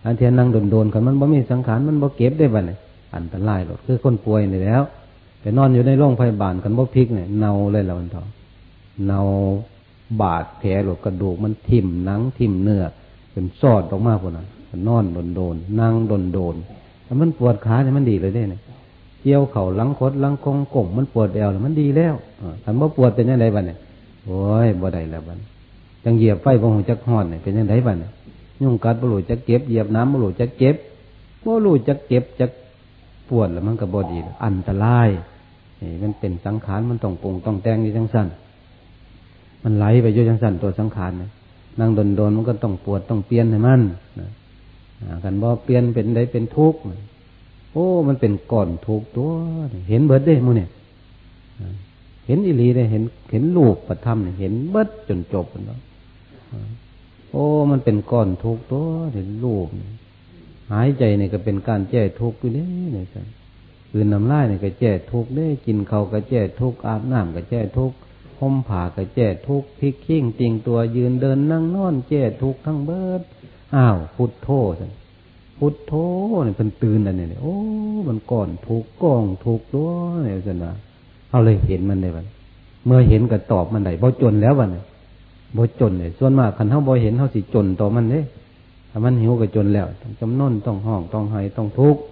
อันเทียนนั่งโดนๆกันมันบ่มีสังขารมันบ่เก็บได้บ้านี่อันตรายหรอกคือคนป่วยนี่แล้วไปนอนอยู่ในโรงพยาบาลกันบ่พลิกเนี่ยเนาเลยแล้วมันเถอะเนาบาดแผลหรือกระดูกมันทิ่มหนังทิ่มเนื้อเป็นซอดออกมาพวกนั้นนอนโดนๆนั่งโดนๆ แล้วมันปวดขาเนี่ยมันดีเลยเนี่ยเกี่ยวเข่าลังคดลังคงกงมันปวดแอวมันดีแล้วอันว่าปวดเป็นยังไงบ้างเนี่ยโอ้ยบ่ได้แล้วบ้านจังเหยียบไฟบ่หูจักหอนเนี่ยเป็นยังไงบ้านเนี่ยยุ่งกัดบ่รู้จักเก็บเหยียบน้ำบ่รู้จักเก็บบ่รู้จักเก็บจักปวดแล้วมันก็บ่ดีอันตรายนี่มันเป็นสังขารมันต้องปรุงต้องแต่งนี่จังสั้นมันไหลไปอยู่จังสั้นตัวสังขารเนี่ยนั่งโดนโดนมันก็ต้องปวดต้องเปลี่ยนให้มันนะ กันบ่เปลี่ยนเป็นได้เป็นทุกข์โอ้ มันเป็นก่อนถูกข์ตัวเห็นเบิดได้มูเนี่ยเห็นอิลีได้เห็น เห็นลูกประทับเนี่ยเห็นเบิดจนจบแล้วโอ้ มันเป็นก้อนทุกตัวเห็นลูกหายใจเนี่ยก็เป็นการแก้ทุกข์อยู่เนี่ยเนี่ยจ้ะคือน้ำลายเนี่ยก็แก้ทุกข์ได้กินเขาก็แก้ทุกข์อาบน้ำก็แก้ทุกข์ห่มผ้าก็แก้ทุกข์พิกขิ้งติงตัวยืนเดินนั่งนอนแก้ทุกข์ทั้งเบิด อ้าวพุทโธสันพุทโธเนี่ยเป็นตื่นอันนี้โอ้ มันก่อนถูกกองถูกตัวเนี่ยสินะเอาเลยเห็นมันได้บันเมื่อเห็นก็ตอบมันได้บ่จนแล้วบันบ่จนเนี่ยส่วนมากคันเท่าบ่เห็นเท่าสิจนต่อมันเด้ถ้ามันหิวก็จนแล้วต้องจำนนต้องห้องต้องไห้ต้องทุกข์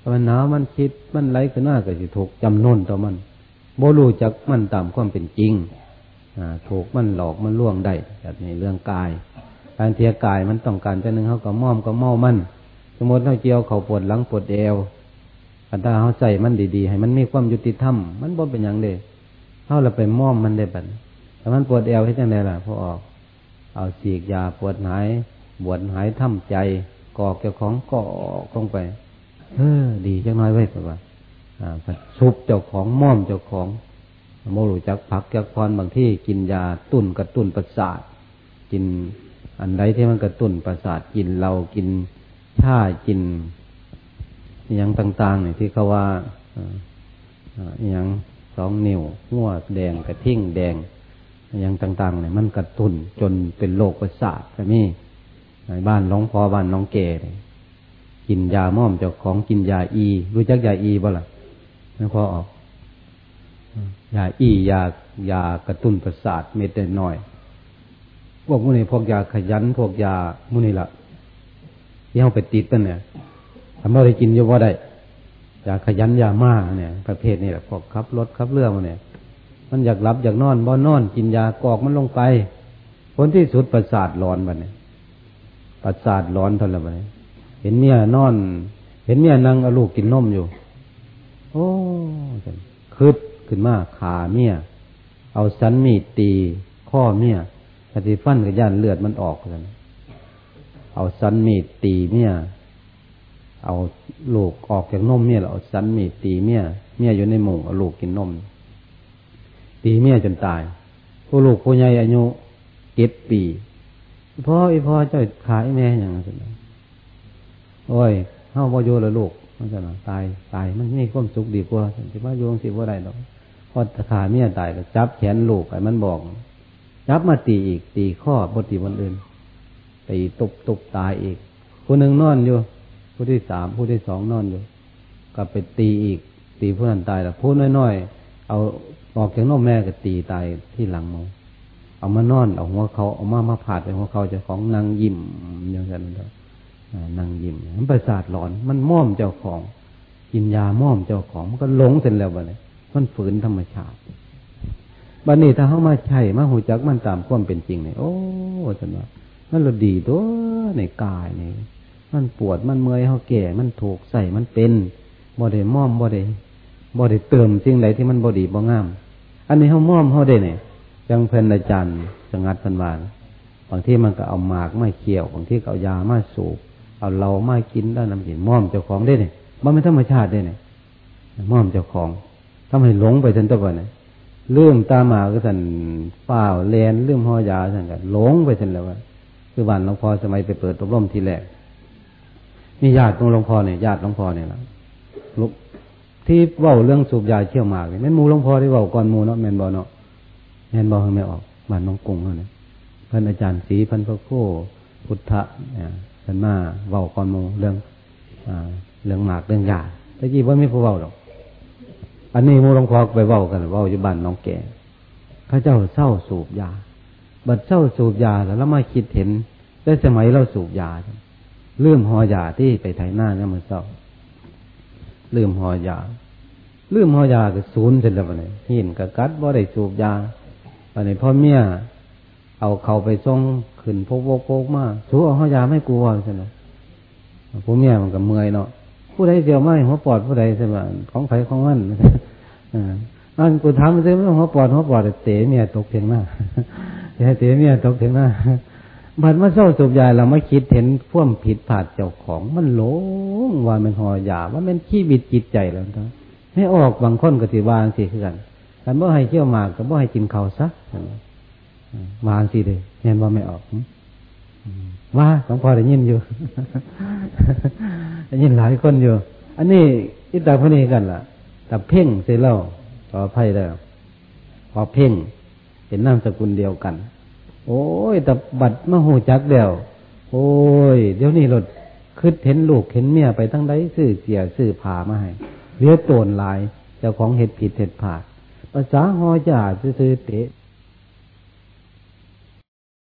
ถ้ามันหนาวมันคิดมันไหลขึ้นหน้าก็สิทุกจำนนต่อมันบ่รู้จักมันตามความเป็นจริงอ่าถูกมันหลอกมันล่วงได้แบบนี้เรื่องกาย การเทียกายมันต้องการจะหนึ่งเขาก็ม่อมก็เมามัน สมมติเขาเจียวเขาปวดหลังปวดเอวอันถ้าเขาใส่มันดีๆ ให้มันมีความยุติธรรมมันบ่เป็นอย่างเดียเขาเราไปม่อมมันได้บัดแต่มันปวดเอวให้จังไดล่ะพอออกเอาสีกยาปวดหายบวชหายทำใจกอกเจ้าของกอกลงไปเออดีจังน้อยไว้ป่ะอ่าซุบเจ้าของม่อมเจ้าของโมรูจักผักจักพรบางที่กินยาตุ่นกระตุ้นประสาทกิน อันใดที่มันกระตุ้นประสาทกินเรากินชากินอย่างต่างๆเนี่ยที่เขาว่าอย่างสองนิ้วหัวแดงกระทิ้งแดงอย่างต่างๆเนี่ยมันกระตุ้นจนเป็นโรคประสาทใช่ไหมในบ้านน้องพอบ้านน้องเกเกินยาม่อมเจ้าของกินยาอี รู้จักยาอีบ่ล่ะไม่พอออกยาอียายากระตุ้นประสาทเม็ดน้อย พวกมุนีพวกยาขยัน พวกยามุนี่ละที่เอาไปติดตั้นเนี่ยทำเราได้กินอยู่ว่าได้ยาขยันยามาเนี่ย ประเภทนี้แหละพวกขับรถขับเรือมาเนี่ย มันอยากหลับอยากนอนบ่นอน กินยากอกมันลงไปผลที่สุดประสาทร้อนบันเนี่ยประสาทร้อนท่าไหร่บันเนี่ยเห็นเมียนอน เห็นเมียนั่งเอาลูกกินนมอยู่ โอ้คืดขึ้นมาขาเมียเอาสันมีดตีข้อเมีย ปฏิฟันกับย่านเลือดมันออกกัน เอาสันมีดตีเมีย เอาลูกออกจากนมเมียแล้วเอาสันมีดตีเมีย เมียอยู่ในหมู่เอาลูกกินนม ตีเมียจนตาย ผู้ลูกผู้ใหญ่อายุเจ็ดปีพ่ออีพ่อเจ้าขายแม่อย่างนั้นโอ้ยเฮาบโยแล้วลูกมันจะตายตายมันมีความสุขดีกว่าสิว่าโยงสิว่าไรหรอกพอขาเมียตายก็จับแขนลูกไอ้มันบอก จับมาตีอีก ตีข้อบตีวันอื่นตีตุบตุบตายอีกผู้หนึ่งนอนอยู่ผู้ที่สามผู้ที่สองนอนอยู่กลับไปตีอีก ตีผู้นั้นตายแล้วผู้น้อยๆเอาออกจากนอกแม่ก็ตีตายที่หลังมองเอามานอนเอาหัวเขาเอามามาผาดไปหัวเขาจะของนางยิ้มอย่างนั้นนางยิ้มมันประสาทหลอน มันม่อมเจ้าของ กินยาม่อมเจ้าของมันก็หลงเสร็จแล้วบ่เลยมันฝืนธรรมชาติ บัดนี้ถ้าเข้ามาใช่มาหูจักมันตามความเป็นจริงเนี่ยโอ้จันว่ามันเราดีตัวในกายเนี่ยมันปวดมันเมื่อยเขาแก่ มันถูกใส่มันเป็นบ่ได้ม่อมบ่ได้บ่ได้เติมสิ่งใดที่มันบ่ดีบ่งาม อันนี้เขาม่อมเขาได้เนี่ยจังเพลินอาจารย์สงัดพันวานบางที่มันก็เอาหมากมาเคี่ยวบางที่ก็เอายามาสูบเอาเรามากินแล้วน้ำกินม่อมเจ้าของได้เนี่ยมันไม่ธรรมชาติได้เนี่ยม่อมเจ้าของทำให้หลงไปทันตัวเนี่ย เรื่องตามาก็สันเปล่าแลนเรื่องหอยาสันกันหลงไปทันแล้วว่าคือวันหลวงพ่อสมัยไปเปิดอบรมทีแรกมีญาติของหลวงพ่อเนี่ยญาติหลวงพ่อเนี่ยละลุกที่เว้าเรื่องสูบยาเชี่ยวหมากเนี่ยแม่นมูหลวงพ่อที่เว้าก่อนมูเนาะแม่นบ่เนาะแม่นบ่ไม่ออกบ้านน้องกุ้งเนี่ยพันอาจารย์ศรีพันพระโคพุทธะเนี่ยพันมาเว้าก่อนมูเรื่องอ่าเรื่องหมากเรื่องยาตะกี้ว่าไม่ผู้เว้าหรอก อันนี้มูลงพ่อไปเว้ากันเว้าอยู่บ้านน้องแก่พระเจ้าเศร้าสูบยา บัดเศร้าสูบยาแล้วแล้วมาคิดเห็นได้สมัยเราสูบยาเลื่อมหอยาที่ไปไถหน้าเนี่ยมันเศร้าลืมหอยาลืมหอยาก็ศูนย์เสร็จแล้วเนี่ยหินกับกัดบ่ได้สูบยาวันนี้พ่อเมียเอาเขาไปส่งขึ้นพกโกกมาสูเอาหอยาไม่กลัวใช่ไหมพ่อเมียมันก็เมื่อยเนาะ ผู้ใดเสียวไม่หัวปอดผู้ใดใช่ไหมของไผของมันอ่าอันกูทำซื้อไม่หัวปอดหัวปอดเตะเมียตกเพียงหน้าอย่าเตะเมียตกเพียงหน้าบัดมาเศร้าสูบยาเราไม่คิดเห็นพ่วมผิดผาดเจ้าของมันหลงว่ามันหอยาว่ามันขี้บิดจิตใจแล้วทั้งให้ออกบางคนก็สิวางสิคือกันกันบ่ให้เที่ยวมากก็บ่ให้กินข้าวซักวางสิเลยเห็นว่าไม่ออก ว่าหลวงพ่อได้ยินอยู่ได้ยินหลายคนอยู่ อันนี้อิตาพนี้กันล่ะแต่เพ่งเสร็จแล้วขอภัยแล้วพอเพ่งเป็นนามสกุลเดียวกัน โอ้ยแต่บัดมาหูจักเดียวโอ้ย เดี๋ยวนี้รถคืดเห็นลูกเห็นเมียไปทั้งใดซื้อเสียซื้อผามาให้เลี้ยโตนลายเจ้าของเห็ดผิดเห็ดผาดภาษาหอจ่าซื้อเตะ